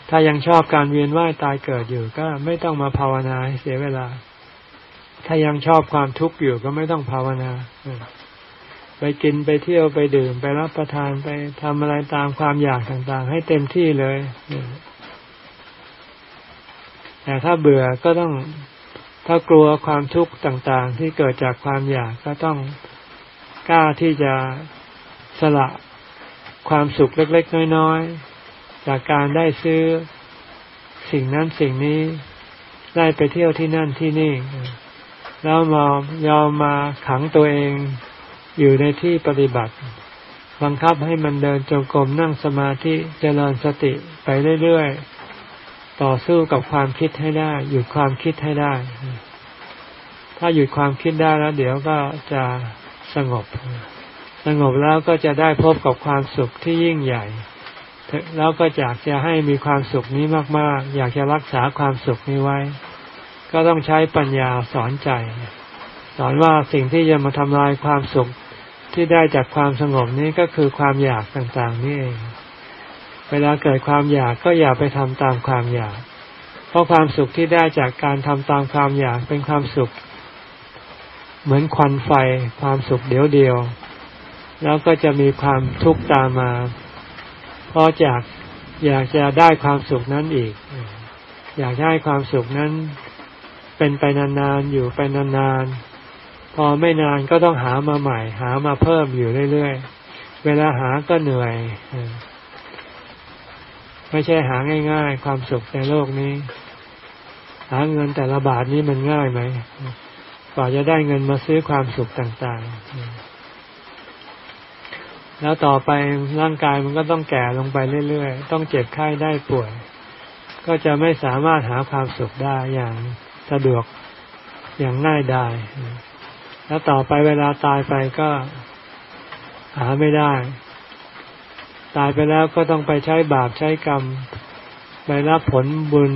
ถ้ายังชอบการเวียนว่ายตายเกิดอยู่ ก็ไม่ต้องมาภาวนาให้เสียเวลา ถ้ายังชอบความทุกข์อยู่ก็ไม่ต้องภาวนาไปกินไปเที่ยวไปดื่ม ไปรับประทานไปทำอะไรตามความอยากต่างๆ ให้เต็มที่เลยแต่ถ้าเบื่อก็ต้องถ้ากลัวความทุกข์ต่างๆ ที่เกิดจากความอยากก็ต้องกล้าที่จะสละความสุขเล็ก ๆ น้อยๆ จากการได้ซื้อสิ่งนั้นสิ่งนี้ได้ไปเที่ยวที่นั่นที่นี่ แล้วมายอมมาขังตัวเองอยู่ในที่ปฏิบัติ บังคับให้มันเดินจงกรมนั่งสมาธิเจริญสติไปเรื่อยๆ ต่อสู้กับความคิดให้ได้ หยุดความคิดให้ได้ ถ้าหยุดความคิดได้แล้ว เดี๋ยวก็จะสงบ สงบแล้วก็จะได้พบกับความสุขที่ยิ่งใหญ่ แล้วก็อยากจะให้มีความสุขนี้มากๆ อยากจะรักษาความสุขนี้ไว้ ก็ต้องใช้ปัญญาสอนใจ สอนว่าสิ่งที่จะมาทำลายความสุขที่ได้จากความสงบนี้ก็คือความอยากต่างๆนี่เอง เวลาเกิดความอยากก็อย่าไปทำตามความอยาก เพราะความสุขที่ได้จากการทำตามความอยากเป็นความสุข เหมือนควันไฟความสุขเดียวเดียว แล้วก็จะมีความทุกข์ตามมา เพราะจากอยากจะได้ความสุขนั้นอีก อยากได้ความสุขนั้น เป็นไปนานๆอยู่ไปนานๆพอไม่นานก็ต้องหามาใหม่ หามาเพิ่มอยู่เรื่อยๆเวลาหาก็เหนื่อยไม่ใช่หาง่ายๆ ความสุขในโลกนี้ หาเงินแต่ละบาทนี้มันง่ายไหมกว่าจะได้เงินมาซื้อความสุขต่างๆ แล้วต่อไปร่างกายมันก็ต้องแก่ลงไปเรื่อยๆ ต้องเจ็บไข้ได้ป่วย ก็จะไม่สามารถหาความสุขได้อย่าง สะดวกอย่างง่ายได้แล้วต่อไปเวลาตายไปก็หาไม่ได้ ตายไปแล้วก็ต้องไปใช้บาปใช้กรรม ไปรับผลบุญ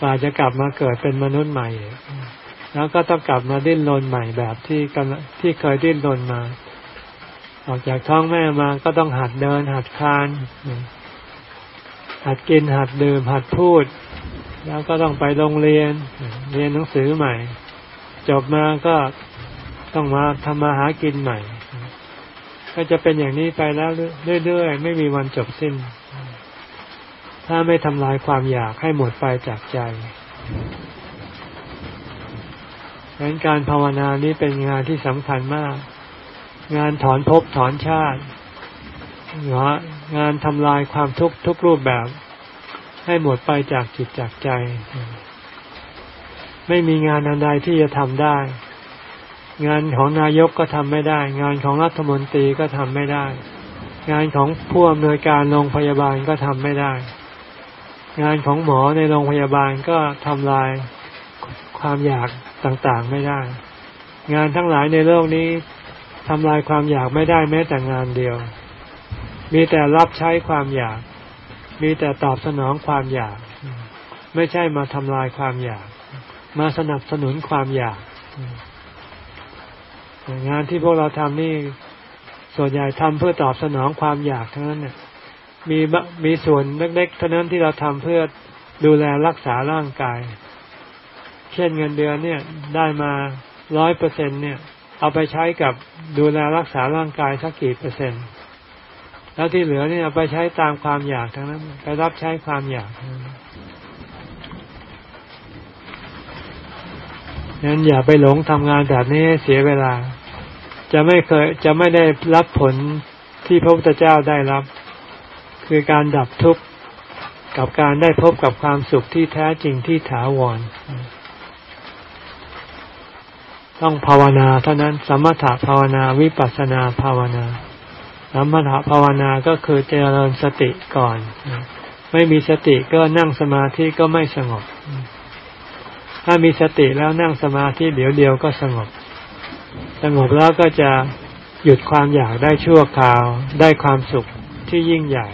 กว่าจะกลับมาเกิดเป็นมนุษย์ใหม่ แล้วก็ต้องกลับมาดิ้นรนใหม่แบบที่กำที่เคยดิ้นรนมา ออกจากท้องแม่มาก็ต้องหัดเดิน หัดคาน หัดกินหัดดื่มหัดพูด แล้วก็ต้องไปโรงเรียน เรียนหนังสือใหม่ จบมาก็ต้องมาทำมาหากินใหม่ ก็จะเป็นอย่างนี้ไปแล้วเรื่อยๆ ไม่มีวันจบสิ้น ถ้าไม่ทำลายความอยากให้หมดไปจากใจดังนั้นการภาวนานี้เป็นงานที่สำคัญมาก งานถอนภพถอนชาติงานทำลายความทุกข์ทุกรูปแบบ ให้หมดไปจากจิตจากใจ ไม่มีงานอันใดที่จะทำได้ งานของนายกก็ทำไม่ได้ งานของรัฐมนตรีก็ทำไม่ได้ งานของผู้อำนวยการโรงพยาบาลก็ทำไม่ได้ งานของหมอในโรงพยาบาลก็ทำลายความอยากต่างๆไม่ได้ งานทั้งหลายในโลกนี้ทำลายความอยากไม่ได้แม้แต่งานเดียว มีแต่รับใช้ความอยาก มีแต่ตอบสนองความอยาก ไม่ใช่มาทำลายความอยาก มาสนับสนุนความอยากงานที่พวกเราทำนี่ส่วนใหญ่ทำเพื่อตอบสนองความอยากเท่านั้นเนี่ยมีมีส่วนเล็กๆเท่านั้นที่เราทำเพื่อดูแลรักษาร่างกาย เช่นเงินเดือนเนี่ย ได้มาร้อยเปอร์เซ็นเนี่ย เอาไปใช้กับดูแลรักษาร่างกายสักกี่เปอร์เซ็นต์ แล้วที่เหลือเนี่ยไปใช้ตามความอยากทั้งนั้น ไปรับใช้ความอยากนั้นอย่าไปหลงทำงานแบบนี้เสียเวลา จะไม่เคยจะไม่ได้รับผลที่พระพุทธเจ้าได้รับ คือการดับทุกข์กับการได้พบกับความสุขที่แท้จริงที่ถาวร ต้องภาวนาเท่านั้น สมถะภาวนาวิปัสสนาภาวนา สมถภาวนาก็คือเจริญสติก่อน ไม่มีสติก็นั่งสมาธิก็ไม่สงบ ถ้ามีสติแล้วนั่งสมาธิเดี๋ยวเดียวก็สงบ สงบแล้วก็จะหยุดความอยากได้ชั่วคราว ได้ความสุขที่ยิ่งใหญ่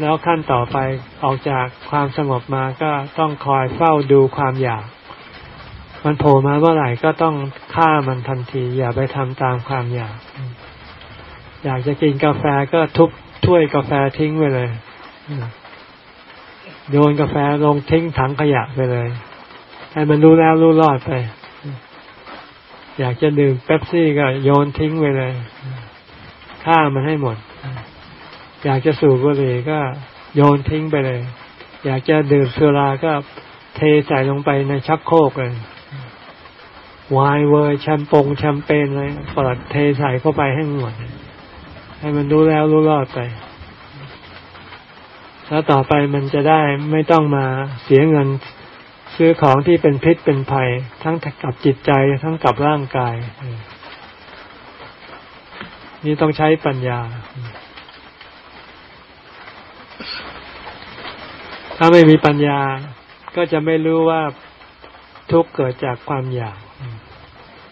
แล้วขั้นต่อไปออกจากความสงบมาก็ต้องคอยเฝ้าดูความอยาก มันโผล่มาเมื่อไหร่ก็ต้องฆ่ามันทันที อย่าไปทำตามความอยาก อยากจะกินกาแฟก็ทุบถ้วยกาแฟทิ้งไปเลย โยนกาแฟลงทิ้งถังขยะไปเลย ให้มันรู้แล้วรู้รอดไป อยากจะดื่มเป๊ปซี่ก็โยนทิ้งไปเลยฆ่ามันให้หมด อยากจะสูบบุหรี่ก็โยนทิ้งไปเลย อยากจะดื่มสุราก็เทใส่ลงไปในชักโครกเลยวายเวอร์แชมปงแชมเปญเลยปิดเทใส่เข้าไปให้หมด ให้มันรู้แล้วรู้รอดไป แล้วต่อไปมันจะได้ไม่ต้องมาเสียเงินซื้อของที่เป็นพิษเป็นภัย ทั้งกับจิตใจทั้งกับร่างกาย นี่ต้องใช้ปัญญา ถ้าไม่มีปัญญาก็จะไม่รู้ว่าทุกเกิดจากความอยาก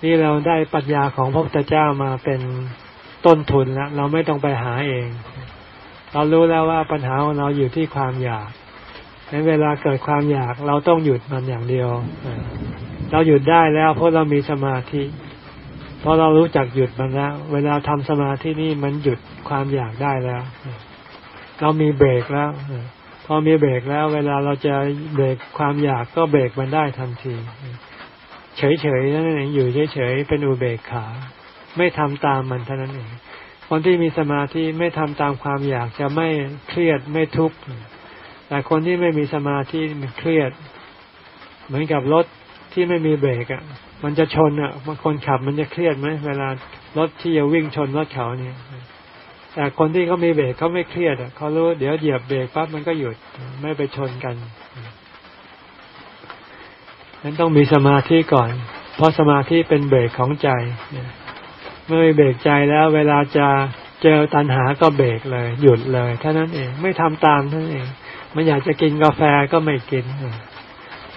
นี่เราได้ปัญญาของพระพุทธเจ้ามาเป็น ต้นทุนแล้วเราไม่ต้องไปหาเอง เรารู้แล้วว่าปัญหาของเราอยู่ที่ความอยากในเวลาเกิดความอยากเราต้องหยุดมันอย่างเดียว เราหยุดได้แล้ว เพราะเรามีสมาธิเพราะเรารู้จักหยุดมันแล้ว เวลาทำสมาธินี่มันหยุดความอยากได้แล้ว เรามีเบรกแล้วพอมีเบรกแล้ว เวลาเราจะเบรกความอยากก็เบรกมันได้ทันที เฉยๆนั่นเองอยู่เฉยๆเป็นอุเบกขา ไม่ทำตามมันเท่านั้นเองคนที่มีสมาธิไม่ทำตามความอยากจะไม่เครียดไม่ทุกข์แต่คนที่ไม่มีสมาธิมันเครียด เหมือนกับรถที่ไม่มีเบรกอะ มันจะชนอะบางคนขับมันจะเครียดไหมเวลารถที่จะวิ่งชนรถเขาเนี่ยแต่คนที่เขามีเบรกเขาไม่เครียดอะเขารู้เดี๋ยวเหยียบเบรกปั๊บมันก็หยุดไม่ไปชนกันนั้นต้องมีสมาธิก่อน เพราะสมาธิเป็นเบรกของใจเมื่อเบรกใจแล้ว เวลาจะเจอตันหาก็เบรกเลย หยุดเลยเท่านั้นเองไม่ทำตามเท่านั้นเองมันอยากจะกินกาแฟก็ไม่กิน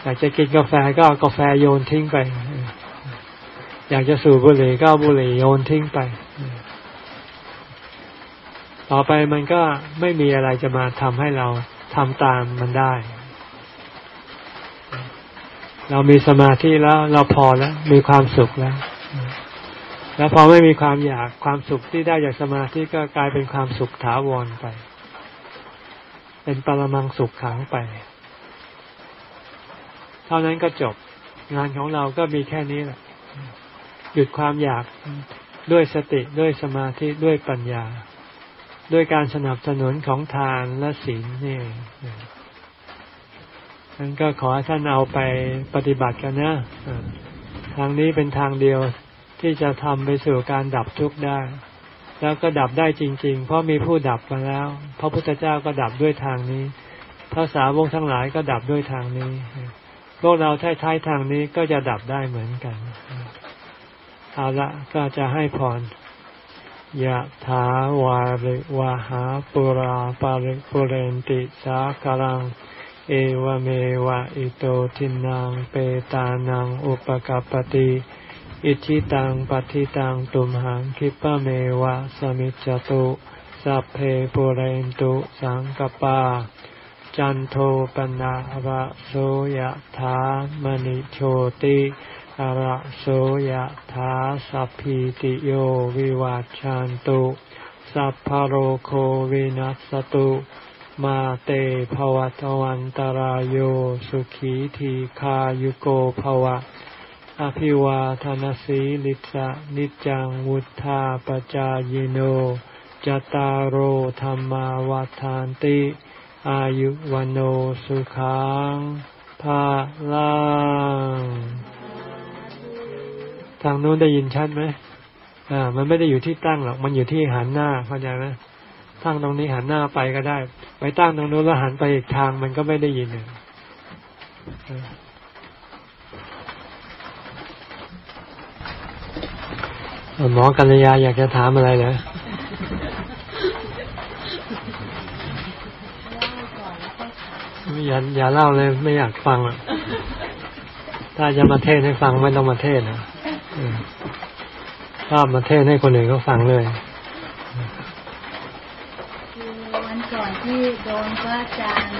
อยากจะกินกาแฟก็เอากาแฟโยนทิ้งไป อยากจะสูบบุหรี่ก็บุหรี่โยนทิ้งไป ต่อไปมันก็ไม่มีอะไรจะมาทำให้เราทำตามมันได้ เรามีสมาธิแล้วเราพอแล้ว มีความสุขแล้ว แล้วพอไม่มีความอยากความสุขที่ได้จากสมาธิก็กลายเป็นความสุขถาวรไป เป็นปรมังสุขขังไป เท่านั้นก็จบงานของเราก็มีแค่นี้แหละ หยุดความอยากด้วยสติด้วยสมาธิด้วยปัญญา ด้วยการสนับสนุนของทานและศีลนี่นั้นก็ขอให้ท่านเอาไปปฏิบัติกันนะทางนี้เป็นทางเดียว ที่จะทำไปสู่การดับทุกข์ได้ แล้วก็ดับได้จริง ๆ เพราะมีผู้ดับมาแล้ว พระพุทธเจ้าก็ดับด้วยทางนี้พระสาวกทั้งหลายก็ดับด้วยทางนี้พวกเราท้ายๆทางนี้ก็จะดับได้เหมือนกันเอาละก็จะให้พรยะถาวาริวาหาปุราปาริปุเรนติสาคารัง เอวเมวะอิโตทินังเปตานังอุปกปติ อิชิตังปฏิตังตุมหังคิปะเมวะสมิจจตุสัพเพปุเรนตุสังกปา จันโทปนะระโสยธามณิโชติระโสยธาสัพพิติโยวิวัจจันตุสัพพโรโควินัสตุ มาเตภวัตวันตารโยสุขีทีขายุโกภวะ อภิวาทานสีลิสะนิจังวุธาปจายโนจตารโหธรรมาวาทานติ อายุวันโอสุขังภาลังทางโน้นได้ยินชัดไหมอ่า มันไม่ได้อยู่ที่ตั้งหรอก มันอยู่ที่หันหน้าเข้าใจไหมตั้งตรงนี้หันหน้าไปก็ได้ ไปตั้งตรงโน้นแล้วหันไปอีกทางมันก็ไม่ได้ยิน หมอกัลยาอยากจะถามอะไรเหรออย่าอย่าเล่าเลยไม่อยากฟังอะ ถ้าจะมาเทศให้ฟังไม่ต้องมาเทศนะถ้ามาเทศให้คนอื่นเขาฟังเลยคือวันก่อนที่โดนพระอาจารย์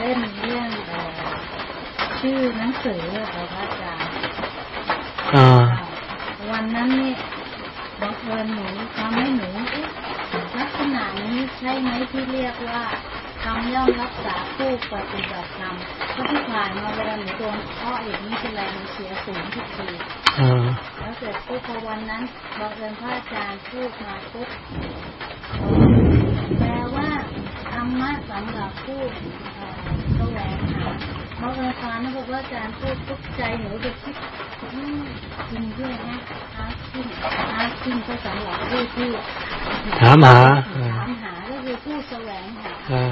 เล่นเรื่องชื่อหนังสือค่ะพระอาจารย์ วันนั้นนี่บังเอิญหนูทำให้หนูลักษณะนี้ใช่ไหมที่เรียกว่าทำย่อมรักษาผู้ปฏิบัติธรรมเพราะที่ผ่านมาเวลาหนูโดนข้ออย่างนี้เป็นไรมันเสียสูงทุกทีแล้วเสร็จปุ๊บพอวันนั้นบังเอิญพระอาจารย์พูดมาปุ๊บแปลว่าธรรมะสำหรับผู้แสวงหาบังเอิญตอนนั้นพระอาจารย์พูดทุกใจหนูจะคิดจริงด้วยนะอาคินอาคินก็สำหรับผู้ที่ถามหาถามหาคือผู้แสวงหาอ่า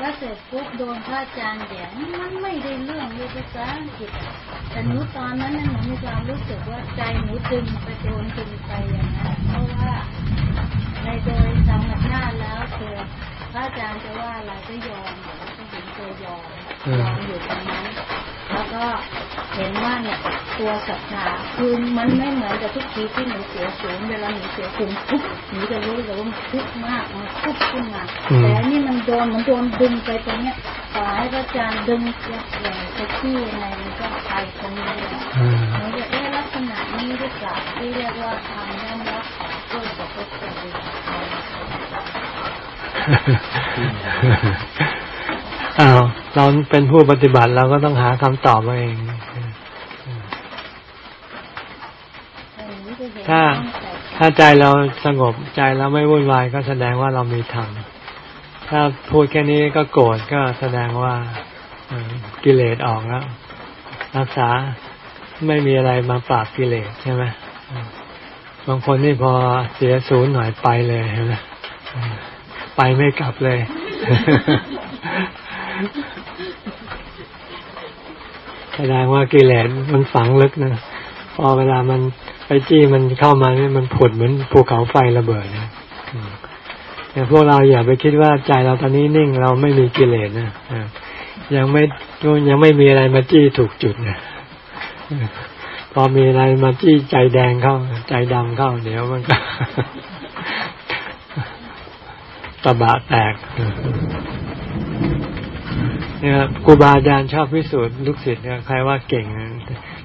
แล้วเสร็จปุ๊บโดนพระอาจารย์แย่มันไม่ได้เรื่องเลยภาษาอังกฤษอะแต่หนูตอนนั้นน่ะหนูมีความรู้สึกว่าใจหนูดึงไปโดนดึงไปอย่างนั้นเพราะว่าในโดยธรรมชาติแล้วคือพระอาจารย์จะว่าอะไรก็ยอมแล้วก็ เห็นตัวยอมยอมอยู่ตรงนั้นแล้วก็เห็นว่าเนี่ยตัวศรัทธาคือมันไม่เหมือนกับทุกทีที่หนูเสียศูนย์เวลาหนูเสียศูนย์ปุ๊บหนูจะรู้เลยว่ามันทุกข์มากมันทุกข์ขึ้นมาแต่อันนี่มันโดนมันโดนดึงไปตรงเนี้ยต่อให้พระอาจารย์ดึงยัดเลยไปที่ยังไงมันก็ไปตรงนี้เลยอ่าหนูจะเอ๊ะลักษณะนี้หรือเปล่าที่เรียกว่าทำย่อมรับด้วยกับพระเจ้า อ้าวเราเป็นผู้ปฏิบัติเราก็ต้องหาคำตอบมาเอง ถ้าถ้าใจเราสงบใจเราไม่วุ่นวายก็แสดงว่าเรามีธรรมถ้าพูดแค่นี้ก็โกรธก็แสดงว่าเอ่อกิเลสออกแล้ว รักษาไม่มีอะไรมาปราบกิเลสใช่ไหมบางคนนี่พอเสียศูนย์หน่อยไปเลยเห็นไหมไปไม่กลับเลย แสดงว่ากิเลสมันฝังลึกนะ พอเวลามันไปจี้มันเข้ามาเนี่ยมันผดเหมือนภูเขาไฟระเบิดนะอืมแต่พวกเราอย่าไปคิดว่าใจเราตอนนี้นิ่งเราไม่มีกิเลสนะยังไม่ยังไม่มีอะไรมาจี้ถูกจุดนะพอมีอะไรมาจี้ใจแดงเข้า ใจดำเข้าเดี๋ยวมันก็ตะบะแตก เนี่ยครูบาอาจารย์ชอบพิสูจน์ลูกศิษย์เนี่ยใครว่าเก่ง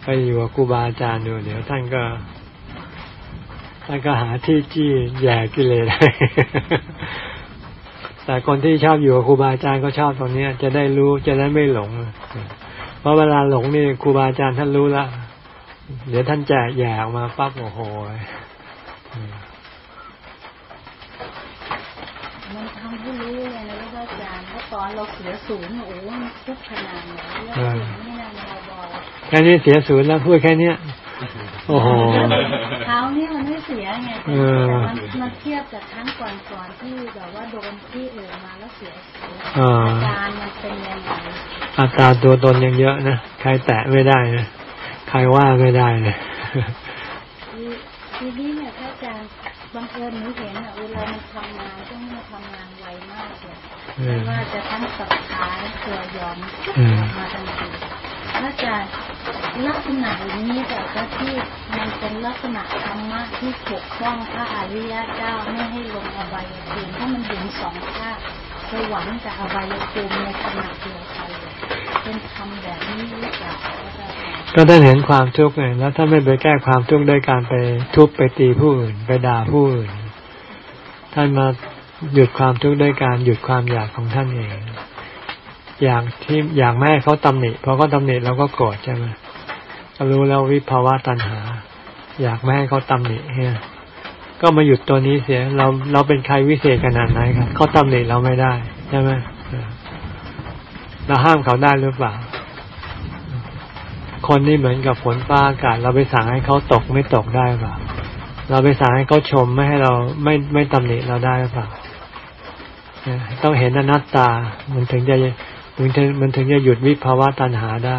ไปอยู่กับครูบาอาจารย์ดูเดี๋ยวท่านก็ท่านก็หาที่จี้แย่กิเลสแต่คนที่ชอบอยู่กับครูบาอาจารย์ก็ชอบตรงนี้จะได้รู้จะได้ไม่หลง เพราะเวลาหลงนี่ครูบาอาจารย์ท่านรู้ละเดี๋ยวท่านแจกแย่ออกมาปั๊บโอ้โห มันทำให้รู้เลยนะว่าอาจารย์ว่า ตอนเราเสียศูนย์โอ้โหมันทุกข์ขนาดไหนแล้วอย่างนี้นะเราบอกแค่นี้เสียศูนย์แล้วพูดแค่เนี้ยโอ้โหเท้านี่มันไม่เสียไงเออแต่มันมันเทียบกับครั้งก่อนๆที่แบบว่าโดนที่อื่นมาแล้วเสียศูนย์อ่าอาการมันเป็นยังไงอัตราตัวตนยังเยอะนะใครแตะไม่ได้นะใครว่าไม่ได้เลยทีทีนี้เนี่ยพระอาจารย์บังเอิญหนูเห็นอะเวลามันทำงานต้องมันทำงานไวมากเลยอืม ไม่ว่าจะทั้งสับขายตัวยอมอืมมาทันทีพระอาจารย์ลักษณะอย่างนี้แบบว่าที่มันเป็นลักษณะธรรมะที่ปกป้องพระอริยเจ้าไม่ให้ลงอบายภูมิเพราะมันเห็นสองภาคสวรรค์กับอบายภูมิในขณะเดียวกันเลยเป็นธรรมแบบนี้หรือเปล่าพระอาจารย์ก็ท่านเห็นความทุกข์ไงแล้วถ้าไม่ไปแก้ความทุกข์ด้วยการไปทุบไปตีผู้อื่น ไปด่าผู้อื่นท่านมา หยุดความทุกข์ด้วยการหยุดความอยากของท่านเอง อย่างที่อยากไม่เขาตำหนิพราะเขาตำหนิเราก็โกรธใช่ไหมก็รู้แล้ววิภาวะตัณหา อยากไม่ให้เขาตำหนิเนี่ยก็มาหยุดตัวนี้เสีย เราเราเป็นใครวิเศษขนาดไหนครับเขาตำหนิเราไม่ได้ใช่ไหมเราห้ามเขาได้หรือเปล่า คนนี่เหมือนกับฝนฟ้าอากาศ เราไปสั่งให้เขาตกไม่ตกได้เปล่าเราไปสั่งให้เขาชมไม่ให้เราไม่ไม่ตำหนิเราได้หรือเปล่า ต้องเห็นอนัตตา มันถึงจะมันถึงมันถึงจะหยุดวิภาวะตัณหาได้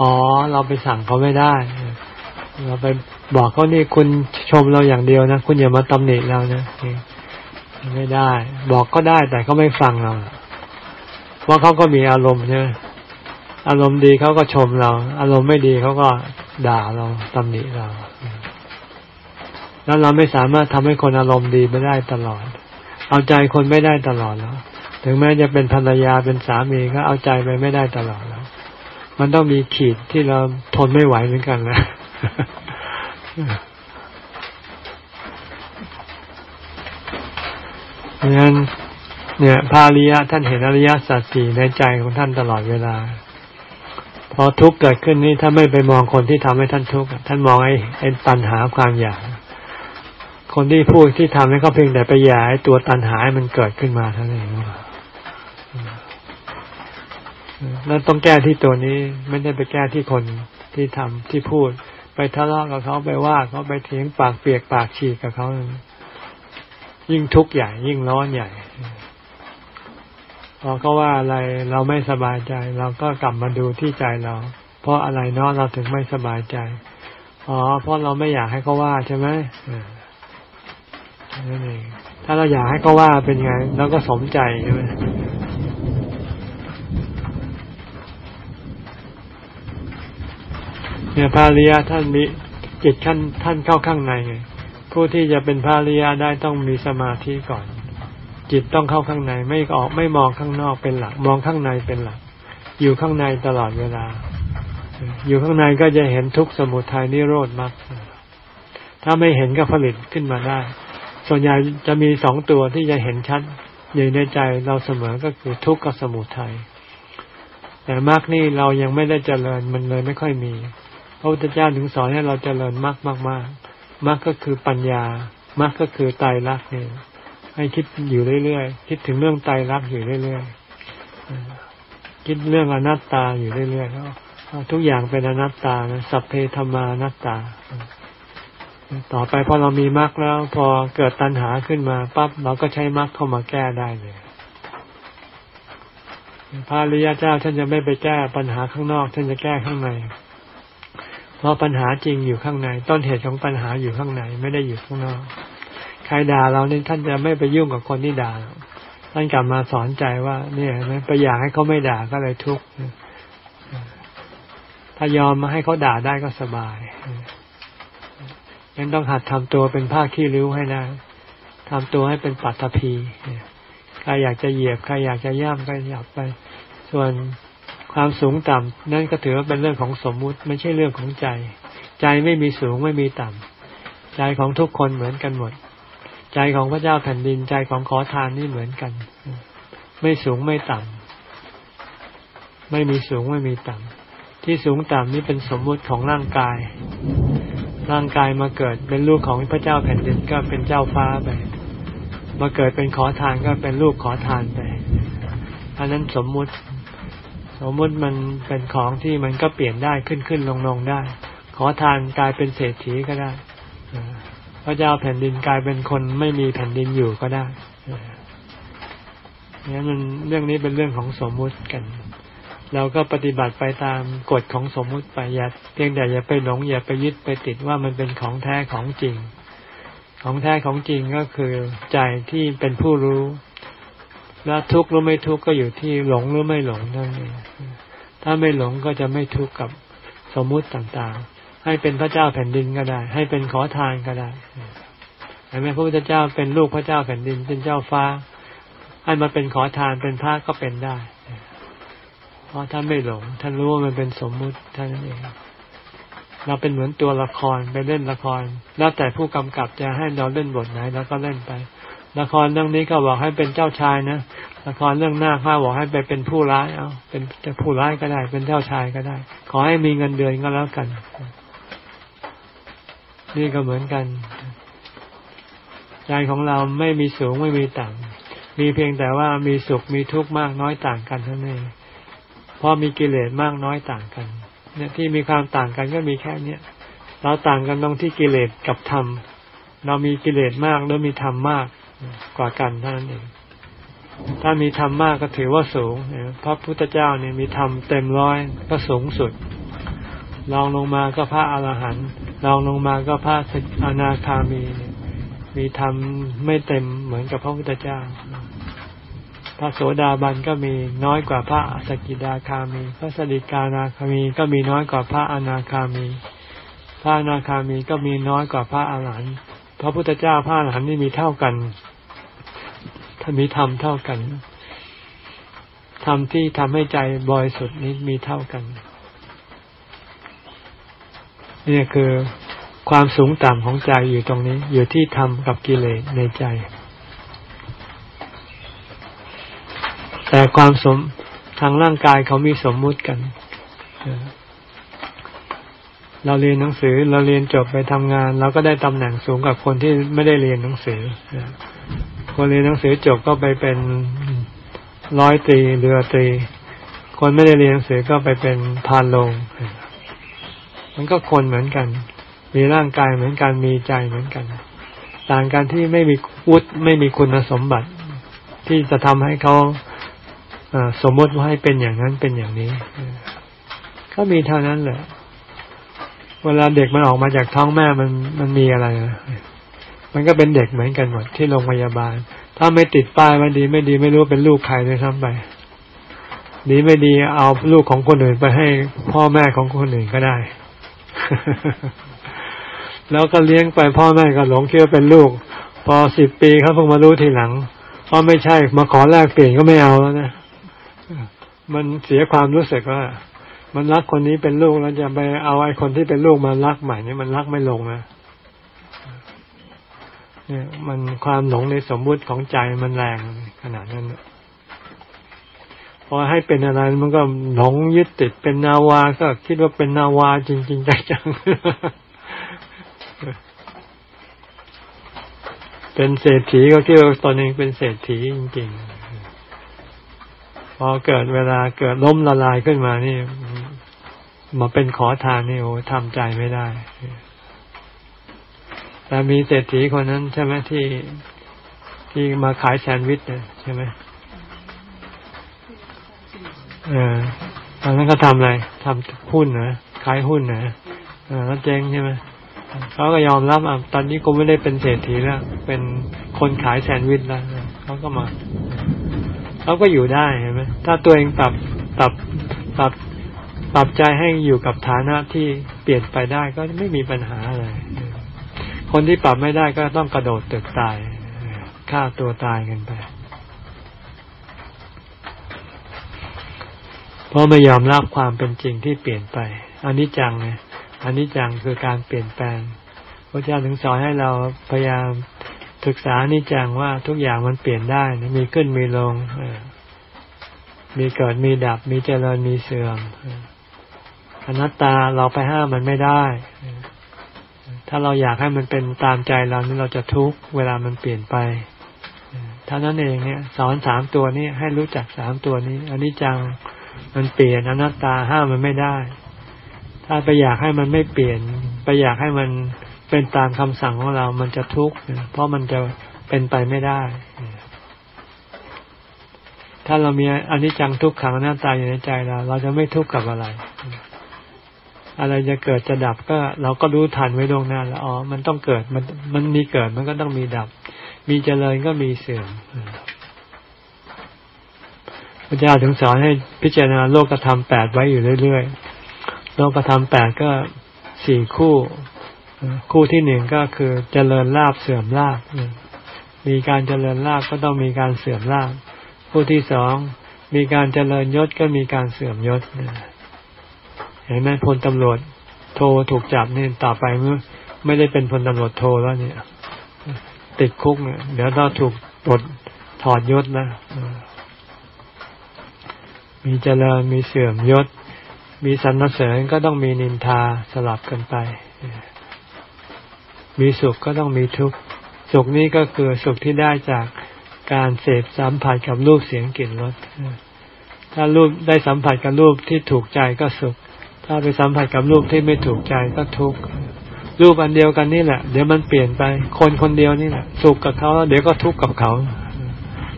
อ๋อ เราไปสั่งเขาไม่ได้ เราไปบอกเขานี่คุณชมเราอย่างเดียวนะ คุณอย่ามาตำหนิเรานะนี่ไม่ได้ บอกก็ได้แต่เขาไม่ฟังเราเพราะเขาก็มีอารมณ์ใช่ไหมอารมณ์ดีเขาก็ชมเรา อารมณ์ไม่ดีเขาก็ด่าเราตำหนิเรา แล้วเราไม่สามารถทำให้คนอารมณ์ดีไม่ได้ตลอด เอาใจคนไม่ได้ตลอดแล้วถึงแม้จะเป็นภรรยาเป็นสามีก็เอาใจไปไม่ได้ตลอดแล้วมันต้องมีขีดที่เราทนไม่ไหวเหมือนกันนะเพราะฉะนั้นเนี่ยพระอริยะท่านเห็นอริยสัจสี่ในใจของท่านตลอดเวลา พอทุกข์เกิดขึ้นนี่ถ้าไม่ไปมองคนที่ทำให้ท่านทุกข์ท่านมองไอ้ไอ้ตัณหาความอยาก คนที่พูดที่ทำให้เขาเพียงแต่ไปยากไอ้ตัวตัณหาให้มันเกิดขึ้นมาเท่านั้นเองแล้วต้องแก้ที่ตัวนี้ไม่ได้ไปแก้ที่คนที่ทำที่พูด ไปทะเลาะกับเขาไปว่าเขาไปเถียงปากเปียกปากฉีกกับเขายิ่งทุกข์ใหญ่ ยิ่งร้อนใหญ่พอเขาว่าอะไรเราไม่สบายใจ เราก็กลับมาดูที่ใจเรา เพราะอะไรเนาะเราถึงไม่สบายใจอ๋อเพราะเราไม่อยากให้เขาว่าใช่ไหม นั่นเองถ้าเราอยากให้เขาว่าเป็นไงเราก็สมใจใช่ไหมเนี่ยพระริยท่านมีจิตขั้นท่านเข้าข้างในไงผู้ที่จะเป็นพระริยได้ต้องมีสมาธิก่อน จิตต้องเข้าข้างในไม่ออกไม่มองข้างนอกเป็นหลัก มองข้างในเป็นหลัก อยู่ข้างในตลอดเวลา อยู่ข้างในก็จะเห็นทุกสมุทัยนิโรธมากถ้าไม่เห็นก็ผลิตขึ้นมาได้ ส่วนใหญ่จะมีสองตัวที่จะเห็นชัดอยู่ในใจเราเสมอก็คือทุกข์กับสมุทัยแต่มรรคนี่เรายังไม่ได้เจริญมันเลยไม่ค่อยมีพระพุทธเจ้าถึงสอนให้เราเจริญมรรคมากๆมรรคก็คือปัญญามรรคก็คือไตรลักษณ์เนี่ให้คิดอยู่เรื่อยๆคิดถึงเรื่องไตรลักษณ์อยู่เรื่อยๆคิดเรื่องอนัตตาอยู่เรื่อยๆทุกอย่างเป็นอนัตตานะสัพเพธรรมานัตตา ต่อไปพอเรามีมรรคแล้ว พอเกิดตัณหาขึ้นมาปั๊บเราก็ใช้มรรคเข้ามาแก้ได้เลยพระริยเจ้าท่านจะไม่ไปแก้ปัญหาข้างนอก ท่านจะแก้ข้างใน เพราะปัญหาจริงอยู่ข้างใน ต้นเหตุของปัญหาอยู่ข้างในไม่ได้อยู่ข้างนอก ใครด่าเราเนี่ยท่านจะไม่ไปยุ่งกับคนที่ด่าท่านกลับมาสอนใจว่า เนี่ยไปอยากให้เขาไม่ด่าก็เลยทุกข์ถ้ายอมมาให้เขาด่าได้ก็สบาย ยังต้องหัดทำตัวเป็นผ้าขี้ริ้วให้ได้ทำตัวให้เป็นปัตตภีใครอยากจะเหยียบใครอยากจะย่ำก็หยับไป ส่วนความสูงต่ำนั่นก็ถือว่าเป็นเรื่องของสมมุติไม่ใช่เรื่องของใจ ใจไม่มีสูงไม่มีต่ำใจของทุกคนเหมือนกันหมด ใจของพระเจ้าแผ่นดินใจของขอทานนี่เหมือนกัน ไม่สูงไม่ต่ำไม่มีสูงไม่มีต่ำที่สูงต่ำนี่เป็นสมมุติของร่างกาย ร่างกายมาเกิดเป็นลูกของพระเจ้าแผ่นดินก็เป็นเจ้าฟ้าไป มาเกิดเป็นขอทานก็เป็นลูกขอทานไปอันนั้นสมมุติ สมมุติมันเป็นของที่มันก็เปลี่ยนได้ขึ้นขึ้นลงลงได้ ขอทานกลายเป็นเศรษฐีก็ได้พระเจ้าแผ่นดินกลายเป็นคนไม่มีแผ่นดินอยู่ก็ได้เนี่ยมันเรื่องนี้เป็นเรื่องของสมมุติกัน เราก็ปฏิบัติไปตามกฎของสมมุติไปอย่าเพียงแต่อย่าไปหลงอย่าไปยึดไปติดว่ามันเป็นของแท้ของจริง ของแท้ของจริงก็คือใจที่เป็นผู้รู้แล้วทุกข์หรือไม่ทุกข์ก็อยู่ที่หลงหรือไม่หลงนั่นเองถ้าไม่หลงก็จะไม่ทุกข์กับสมมุติต่างๆ ให้เป็นพระเจ้าแผ่นดินก็ได้ ให้เป็นขอทานก็ได้เห็นไหมพระพุทธเจ้าเป็นลูกพระเจ้าแผ่นดินเป็นเจ้าฟ้า ให้มาเป็นขอทานเป็นพระก็เป็นได้ เพราะท่านไม่หลง ท่านรู้ว่ามันเป็นสมมุติท่านนั่นเอง เราเป็นเหมือนตัวละครไปเล่นละคร แล้วแต่ผู้กำกับจะให้เราเล่นบทไหนเราก็เล่นไป ละครเรื่องนี้ก็บอกให้เป็นเจ้าชายนะ ละครเรื่องหน้าข้าบอกให้ไปเป็นผู้ร้าย เอาเป็นจะผู้ร้ายก็ได้ เป็นเจ้าชายก็ได้ ขอให้มีเงินเดือนก็แล้วกัน นี่ก็เหมือนกัน ใจของเราไม่มีสูงไม่มีต่ำมีเพียงแต่ว่ามีสุขมีทุกข์มากน้อยต่างกันเท่านั้นเอง พราะมีกิเลสมากน้อยต่างกัน เนี่ยที่มีความต่างกันก็มีแค่เนี้ยเราต่างกันตรงที่กิเลสกับธรรม เรามีกิเลสมากหรือมีธรรมมากกว่ากันเท่านั้นเอง ถ้ามีธรรมมากก็ถือว่าสูงพระพุทธเจ้าเนี่ยมีธรรมเต็มร้อยก็สูงสุดลองลงมาก็พระอรหันต์ลองลงมาก็พระอนาคามี มีธรรมไม่เต็มเหมือนกับพระพุทธเจ้า พระโสดาบันก็มีน้อยกว่าพระสกิดาคามี พระสดิกานาคามีก็มีน้อยกว่าพระอนาคามี พระอนาคามีก็มีน้อยกว่าพระอาหารหันต์พระพุทธเจ้าพระอาหารหันต์นี่มีเท่ากันถ้ามีธรรมเท่ากันธรรมที่ทำให้ใจบริสุทธิ์นี้มีเท่ากันนี่คือความสูงต่ำของใจอยู่ตรงนี้ อยู่ที่ธรรมกับกิเลสในใจ แต่ความสมทางร่างกายเขามีสมมุติกัน เราเรียนหนังสือ เราเรียนจบไปทำงานเราก็ได้ตำแหน่งสูงกว่าคนที่ไม่ได้เรียนหนังสือคนเรียนหนังสือจบก็ไปเป็นร้อยตรีเรือตรีคนไม่ได้เรียนหนังสือก็ไปเป็นพานลง มันก็คนเหมือนกัน มีร่างกายเหมือนกันมีใจเหมือนกัน ต่างกันที่ไม่มีวุฒิไม่มีคุณสมบัติ ที่จะทำให้เขา สมมติว่าให้เป็นอย่างนั้นเป็นอย่างนี้ก็มีเท่านั้นแหละ เวลาเด็กมันออกมาจากท้องแม่มันมันมีอะไรนะมันก็เป็นเด็กเหมือนกันหมดที่โรงพยาบาล ถ้าไม่ติดป้ายมันดี ไม่ดีไม่รู้เป็นลูกใครเลยซ้ำไปดีไม่ดีเอาลูกของคนอื่นไปให้พ่อแม่ของคนอื่นก็ได้ แล้วก็เลี้ยงไปพ่อแม่ก็หลงเชื่อเป็นลูก พอสิบปีเขาเพิ่งมารู้ทีหลังเพราไม่ใช่มาขอแลกเปลี่ยนก็ไม่เอาแล้วนะ มันเสียความรู้สึกว่า มันรักคนนี้เป็นลูกแล้วจะไปเอาไอ้คนที่เป็นลูกมารักใหม่นี่มันรักไม่ลงนะเนี่ยมันความหลงในสมมุติของใจมันแรงขนาดนั้นพอให้เป็นอะไรมันก็หลงยึดติดเป็นนาวา ก็คิดว่าเป็นนาวาจริง ๆ จังเป็นเศรษฐีก็คิดว่าตอนเองเป็นเศรษฐีจริง ๆ พอเกิดเวลาเกิดล้มละลายขึ้นมานี่ มาเป็นขอทานนี่โอ้ทำใจไม่ได้ แต่มีเศรษฐีคนนั้นใช่ไหมที่ที่มาขายแซนด์วิชเนี่ยใช่ไหมเออตอนนั้นก็ทำอะไรทำหุ้นนะขายหุ้นนะแล้วเจ๊งใช่ไหมเขาก็ยอมรับอะตอนนี้กูไม่ได้เป็นเศรษฐีแล้ว เป็นคนขายแซนด์วิชแล้วเขาก็มา เขาก็อยู่ได้เห็นไหมถ้าตัวเองปรับปรับปรับปรับใจให้อยู่กับฐานะที่เปลี่ยนไปได้ก็ไม่มีปัญหาอะไร คนที่ปรับไม่ได้ก็ต้องกระโดดตึกตายฆ่าตัวตายกันไป เพราะไม่ยอมรับความเป็นจริงที่เปลี่ยนไป อันนี้จังไงอันนี้จังคือการเปลี่ยนแปลง พระเจ้าถึงสอนให้เราพยายาม ศึกษานิจังว่าทุกอย่างมันเปลี่ยนได้นะมีขึ้นมีลงมีเกิดมีดับ มีเจริญมีเสื่อมอนัตตาเราไปห้ามมันไม่ได้ ถ้าเราอยากให้มันเป็นตามใจเรานี่เราจะทุกข์เวลามันเปลี่ยนไปท่านั้นเองเนี่ย สอนสามตัวนี้ให้รู้จักสามตัวนี้อันนี้จังมันเปลี่ยนอนัตตาห้ามมันไม่ได้ ถ้าไปอยากให้มันไม่เปลี่ยน ไปอยากให้มัน เป็นตามคำสั่งของเรา มันจะทุกข์เพราะมันจะเป็นไปไม่ได้ ถ้าเรามีอนิจจังทุกขังหน้าตาอยู่ในใจเรา เราจะไม่ทุกข์กับอะไร อะไรจะเกิดจะดับก็ เราก็รู้ทันไว้ดวงหน้าแล้วอ๋อ มันต้องเกิดมันมันมีเกิดมันก็ต้องมีดับ มีเจริญก็มีเสื่อมพระเจ้าถึงสอนให้พิจารณาโลกธรรมแปดไว้อยู่เรื่อยๆ โลกธรรมแปดก็สี่คู่ คู่ที่หนึ่งก็คือเจริญลาบเสื่อมลาบมีการเจริญลาบก็ต้องมีการเสื่อมลาบคู่ที่สองมีการเจริญยศก็มีการเสื่อมยศเห็นไหมพลตำรวจโทรถูกจับนี่ต่อไปเมื่อไม่ได้เป็นพลตำรวจโทรแล้วเนี่ย ติดคุกเนี่ยเดี๋ยวเราถูกปลดถอดยศนะมีเจริญมีเสื่อมยศ มีสรรเสริญก็ต้องมีนินทาสลับกันไป มีสุขก็ต้องมีทุกข์ สุขนี้ก็คือสุขที่ได้จากการเสพสัมผัสกับรูปเสียงกลิ่นรส ถ้ารูปได้สัมผัสกับรูปที่ถูกใจก็สุข ถ้าไปสัมผัสกับรูปที่ไม่ถูกใจก็ทุกข์ รูปอันเดียวกันนี่แหละ เดี๋ยวมันเปลี่ยนไป คนคนเดียวนี่แหละ สุขกับเขาเดี๋ยวก็ทุกข์กับเขา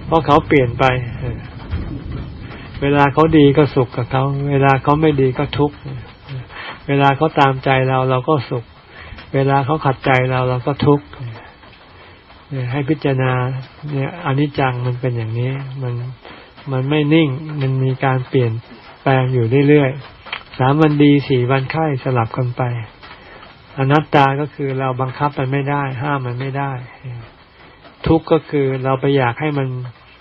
เพราะเขาเปลี่ยนไป เวลาเขาดีก็สุขกับเขา เวลาเขาไม่ดีก็ทุกข์ เวลาเขาตามใจเราเราก็สุข เวลาเขาขัดใจเราเราก็ทุกข์ให้พิจารณา เนี่ยอนิจจังมันเป็นอย่างนี้ มันมันไม่นิ่ง มันมีการเปลี่ยนแปลงอยู่เรื่อยๆสามวันดีสี่วันไข้สลับกันไป อนัตตาก็คือเราบังคับมันไม่ได้ ห้ามมันไม่ได้ ทุกข์ก็คือเราไปอยากให้มัน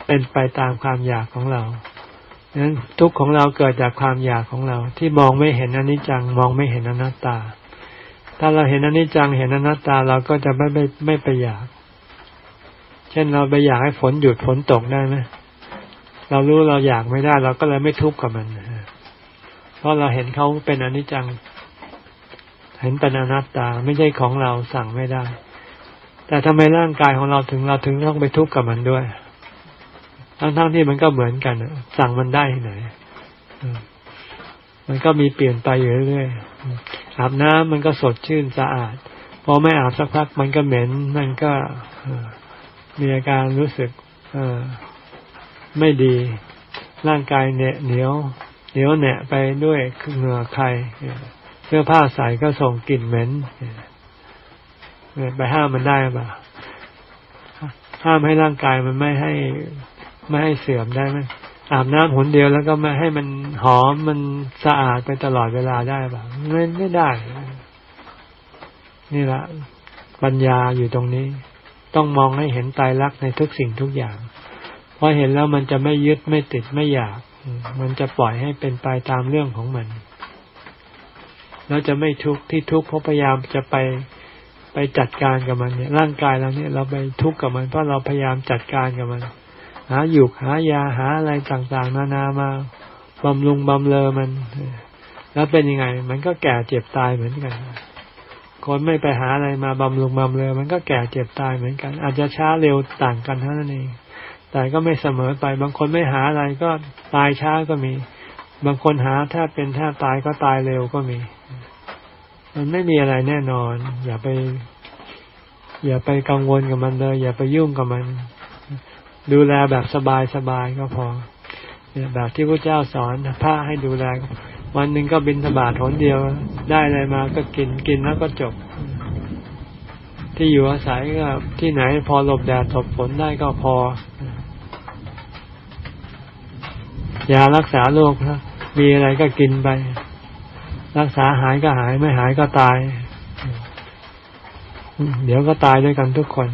เป็นไปตามความอยากของเรานั้นทุกข์ของเราเกิดจากความอยากของเรา ที่มองไม่เห็นอนิจจัง มองไม่เห็นอนัตตา ถ้าเราเห็นอนิจจังเห็นอนัตตาเราก็จะไม่ไม่ไม่ไปอยาก เช่นเราไปอยากให้ฝนหยุดฝนตกได้ไหมเรารู้เราอยากไม่ได้ เราก็เลยไม่ทุกข์กับมันเพราะเราเห็นเขาเป็นอนิจจัง เห็นเป็นอนัตตาไม่ใช่ของเราสั่งไม่ได้ แต่ทำไมร่างกายของเราถึงเราถึงต้องไปทุกข์กับมันด้วย ทั้งๆที่มันก็เหมือนกันสั่งมันได้ไหนมันก็มีเปลี่ยนไปอยู่เรื่อยๆ อาบน้ำมันก็สดชื่นสะอาด พอไม่อาบสักพักมันก็เหม็น มันก็มีอาการรู้สึกไม่ดี ร่างกายเหนเหนียว เหนียวแหนะไปด้วยเหงื่อใครเสื้อผ้าใส่ก็ส่งกลิ่นเหม็นไปห้ามมันได้ปะห้ามให้ร่างกายมันไม่ให้ ไม่ให้เสื่อมได้ไหม อาบน้ำหนเดียวแล้วก็ไม่ให้มันหอมมันสะอาดไปตลอดเวลาได้ปะไม่ไม่ได้ นี่ละปัญญาอยู่ตรงนี้ ต้องมองให้เห็นตายรักในทุกสิ่งทุกอย่างพอเห็นแล้วมันจะไม่ยึดไม่ติดไม่อยาก มันจะปล่อยให้เป็นไปตามเรื่องของมัน แล้วจะไม่ทุกข์ที่ทุกข์เพราะพยายามจะไปไปจัดการกับมันเนี่ยร่างกายเราเนี่ยเราไปทุกข์กับมันเพราะเราพยายามจัดการกับมัน หาหยุกหายาหาอะไรต่างๆ นานามาบำรุงบำเลอมัน แล้วเป็นยังไง มันก็แก่เจ็บตายเหมือนกัน คนไม่ไปหาอะไรมาบำรุงบำเลอมันก็แก่เจ็บตายเหมือนกัน อาจจะช้าเร็วต่างกันเท่านั้นเอง แต่ก็ไม่เสมอไป บางคนไม่หาอะไรก็ตายช้าก็มี บางคนหาถ้าเป็นถ้าตายก็ตายเร็วก็มี มันไม่มีอะไรแน่นอน อย่าไป อย่าไปกังวลกับมันเลย อย่าไปยุ่งกับมัน ดูแลแบบสบายสบายก็พอแบบที่พระเจ้าสอนพระให้ดูแล วันหนึ่งก็บินธบาตหนเดียว ได้อะไรมาก็กินกินแล้วก็จบ ที่อยู่อาศัยก็ที่ไหนพอหลบแดดหลบฝนได้ก็พอยารักษาโรคมีอะไรก็กินไป รักษาหายก็หายไม่หายก็ตาย เดี๋ยวก็ตายด้วยกันทุกคน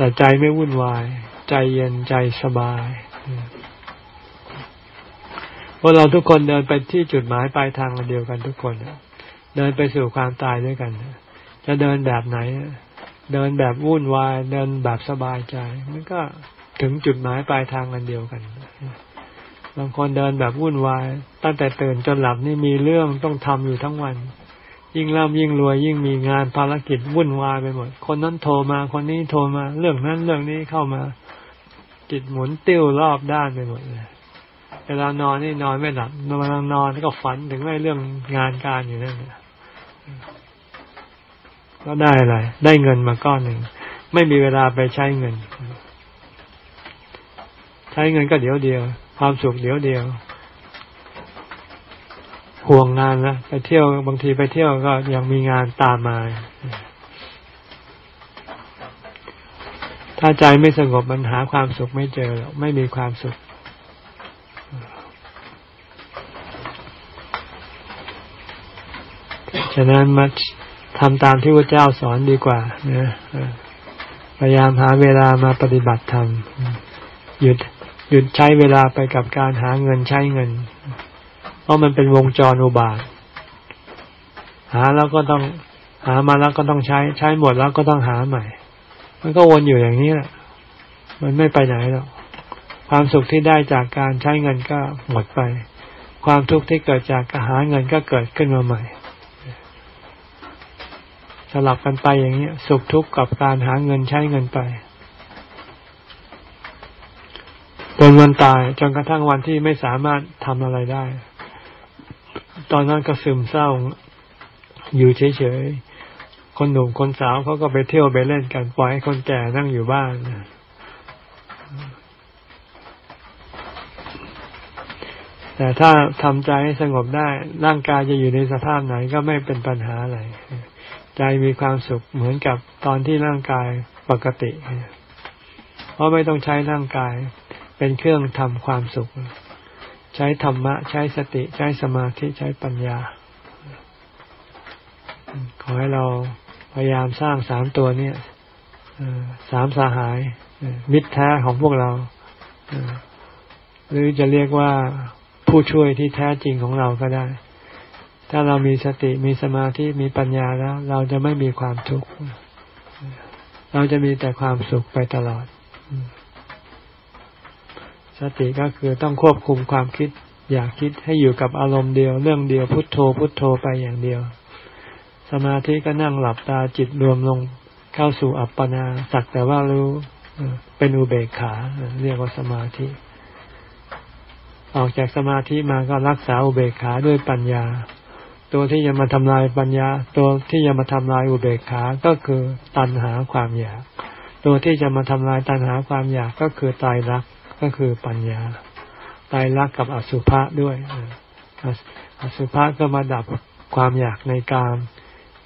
แต่ใจไม่วุ่นวาย ใจเย็นใจสบายพวกเราทุกคนเดินไปที่จุดหมายปลายทางเดียวกันทุกคนเดินไปสู่ความตายด้วยกัน จะเดินแบบไหน เดินแบบวุ่นวาย เดินแบบสบายใจ มันก็ถึงจุดหมายปลายทางกันเดียวกันบางคนเดินแบบวุ่นวาย ตั้งแต่ตื่นจนหลับนี่มีเรื่องต้องทำอยู่ทั้งวัน ยิ่งร่ำยิ่งรวยยิ่งมีงานภารกิจวุ่นวายไปหมด คนนั้นโทรมาคนนี้โทรมา เรื่องนั้นเรื่องนี้เข้ามาจิตหมุนติ้วรอบด้านไปหมดเลยเวลานอนนี่นอนไม่หลับเวลานอนก็ฝันถึงเรื่องงานการอยู่นั่นก็ได้อะไร ได้เงินมาก้อนหนึ่ง ไม่มีเวลาไปใช้เงิน ใช้เงินก็เดี๋ยวเดียว ความสุขเดี๋ยวเดียว ห่วงงานนะไปเที่ยวบางทีไปเที่ยวก็ยังมีงานตามมา ถ้าใจไม่สงบมันหาความสุขไม่เจอ ไม่มีความสุข ฉะนั้นมาทำตามที่พระเจ้าสอนดีกว่านะพยายามหาเวลามาปฏิบัติธรรมหยุดหยุดใช้เวลาไปกับการหาเงินใช้เงิน เพราะมันเป็นวงจรอุบาท หาแล้วก็ต้องหามาแล้วก็ต้องใช้ ใช้หมดแล้วก็ต้องหาใหม่ มันก็วนอยู่อย่างนี้แหละมันไม่ไปไหนหรอกความสุขที่ได้จากการใช้เงินก็หมดไป ความทุกข์ที่เกิดจากการหาเงินก็เกิดขึ้นมาใหม่ สลับกันไปอย่างนี้สุขทุกข์กับการหาเงินใช้เงินไปจนวันตายจนกระทั่งวันที่ไม่สามารถทำอะไรได้ ตอนนั้นก็ซึมเศร้าอยู่เฉยๆ คนหนุ่มคนสาวเขาก็ไปเที่ยวไปเล่นกันปล่อยให้คนแก่นั่งอยู่บ้านแต่ถ้าทำใจให้สงบได้ ร่างกายจะอยู่ในสภาพไหนก็ไม่เป็นปัญหาอะไร ใจมีความสุขเหมือนกับตอนที่ร่างกายปกติ เพราะไม่ต้องใช้ร่างกายเป็นเครื่องทำความสุข ใช้ธรรมะ ใช้สติใช้สมาธิใช้ปัญญา ขอให้เราพยายามสร้างสามตัวเนี่ยสามสาหาย มิตรแท้ของพวกเรา หรือจะเรียกว่าผู้ช่วยที่แท้จริงของเราก็ได้ ถ้าเรามีสติมีสมาธิมีปัญญาแล้ว เราจะไม่มีความทุกข์ เราจะมีแต่ความสุขไปตลอด สติก็คือต้องควบคุมความคิด อยากคิดให้อยู่กับอารมณ์เดียว เรื่องเดียวพุทโธพุทโธไปอย่างเดียว สมาธิก็นั่งหลับตาจิตรวมลงเข้าสู่อัปปนาสักแต่ว่ารู้เป็นอุเบกขา เรียกว่าสมาธิ ออกจากสมาธิมาก็รักษาอุเบกขาด้วยปัญญา ตัวที่จะมาทำลายปัญญา ตัวที่จะมาทำลายอุเบกขาก็คือตัณหาความอยาก ตัวที่จะมาทำลายตัณหาความอยากก็คือตายรัก ก็คือปัญญาตายรักกับอสุภะด้วยอสุภะก็มาดับความอยากในกาม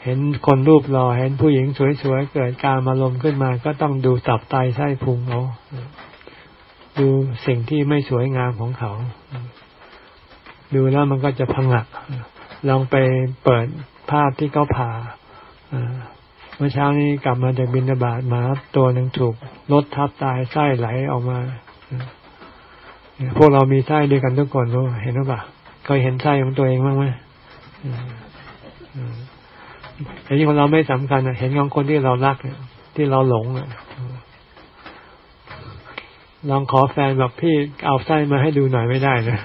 เห็นคนรูปหล่อเห็นผู้หญิงสวยๆเกิดการมาลมขึ้นมา ก็ต้องดูตับไตไส้พุงเขาดูสิ่งที่ไม่สวยงามของเขา ดูแล้วมันก็จะพังหักลองไปเปิดภาพที่เขาผ่าเมื่อเช้านี้กลับมาจากบินบาตมาตัวหนึ่งถูกรถทับตายไส้ไหลออกมา พวกเรามีไส้ด้วยกันทุกคนรู้เห็นหรือเปล่าเคยเห็นไส้ของตัวเองบ้างไหมแต่ที่คนเราไม่สำคัญเห็นของคนที่เรารักที่เราหลงลองขอแฟนแบบพี่เอาไส้มาให้ดูหน่อยไม่ได้นะ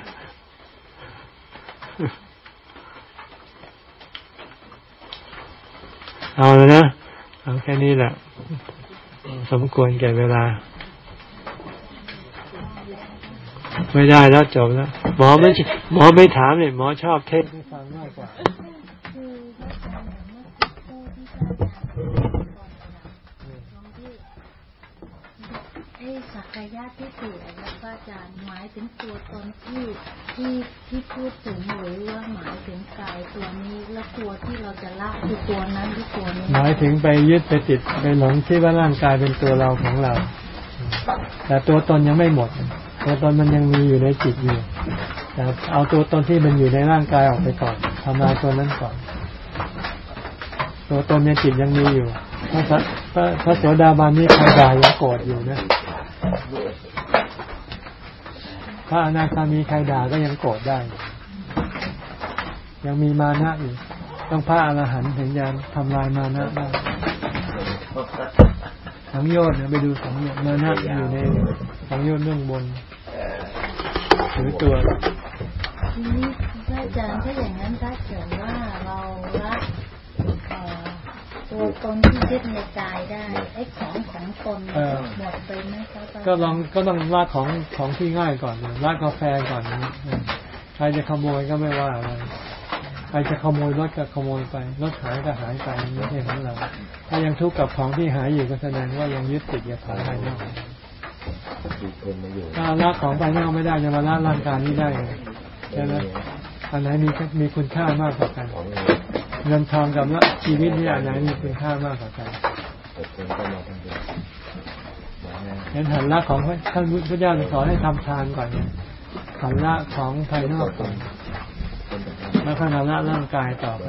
เอาแล้วนะเอาแค่นี้แหละ สมควรแก่เวลา ไม่ได้แล้วจบแล้ว หมอไม่หมอไม่ถามเลยหมอชอบเทศให้ฟังมากกว่าไอ้สักยะที่สี่แล้วก็อาจารย์หมายถึงตัวตนที่ที่ที่พูดถึงหรือว่าหมายถึงกายตัวนี้แล้วตัวที่เราจะละคือตัวนั้นหรือตัวนี้ หมายถึงไปยึดไปติดไปหลงที่ว่าร่างกายเป็นตัวเราของเรา แต่ตัวตนยังไม่หมด ตัวตนมันยังมีอยู่ในจิตอยู่แต่เอาตัวตนที่มันอยู่ในร่างกายออกไปก่อนทำลายตัวนั้นก่อน ตัวตนในจิตยังมีอยู่พระพระโสดาบันนี่ใครด่ายังโกรธอยู่นะถ้าอนาคามีใครด่าก็ยังโกรธได้ ยังมีมานะอยู่ต้องพระอรหันต์ถึงจะทำลายมานะได้ สังโยชน์นะไปดูสังโยชน์มานะอยู่ในสังโยชน์เรื่องบนถือตัวทีนี้พระอาจารย์ถ้าอย่างนั้นถ้าเกิดว่าเราละตัวตนที่ยึดในกายได้ไอ้ของของตนหมดไปไหมครับก็ลองก็ต้องละของของที่ง่ายก่อนละกาแฟก่อนใครจะขโมยก็ไม่ว่าอะไร ใครจะขโมยรถก็ขโมยไปรถหายก็หายไปไม่ใช่ของเรา ถ้ายังทุกข์กับของที่หายอยู่ก็แสดงว่ายังยึดติดกับของภายนอกถ้าละของภายนอกไม่ได้จะมาละร่างกายนี้ได้ใช่ไหมอันไหนมีมีคุณค่ามากกว่ากันเงินทองกับละชีวิตนี่อันไหนมีคุณค่ามากกว่ากันเห็นหันละของท่านพุทธเจ้าสอนให้ทำทานก่อนเนี่ยหันละของภายนอกก่อน แล้วก็ทำร่างกายต่อไป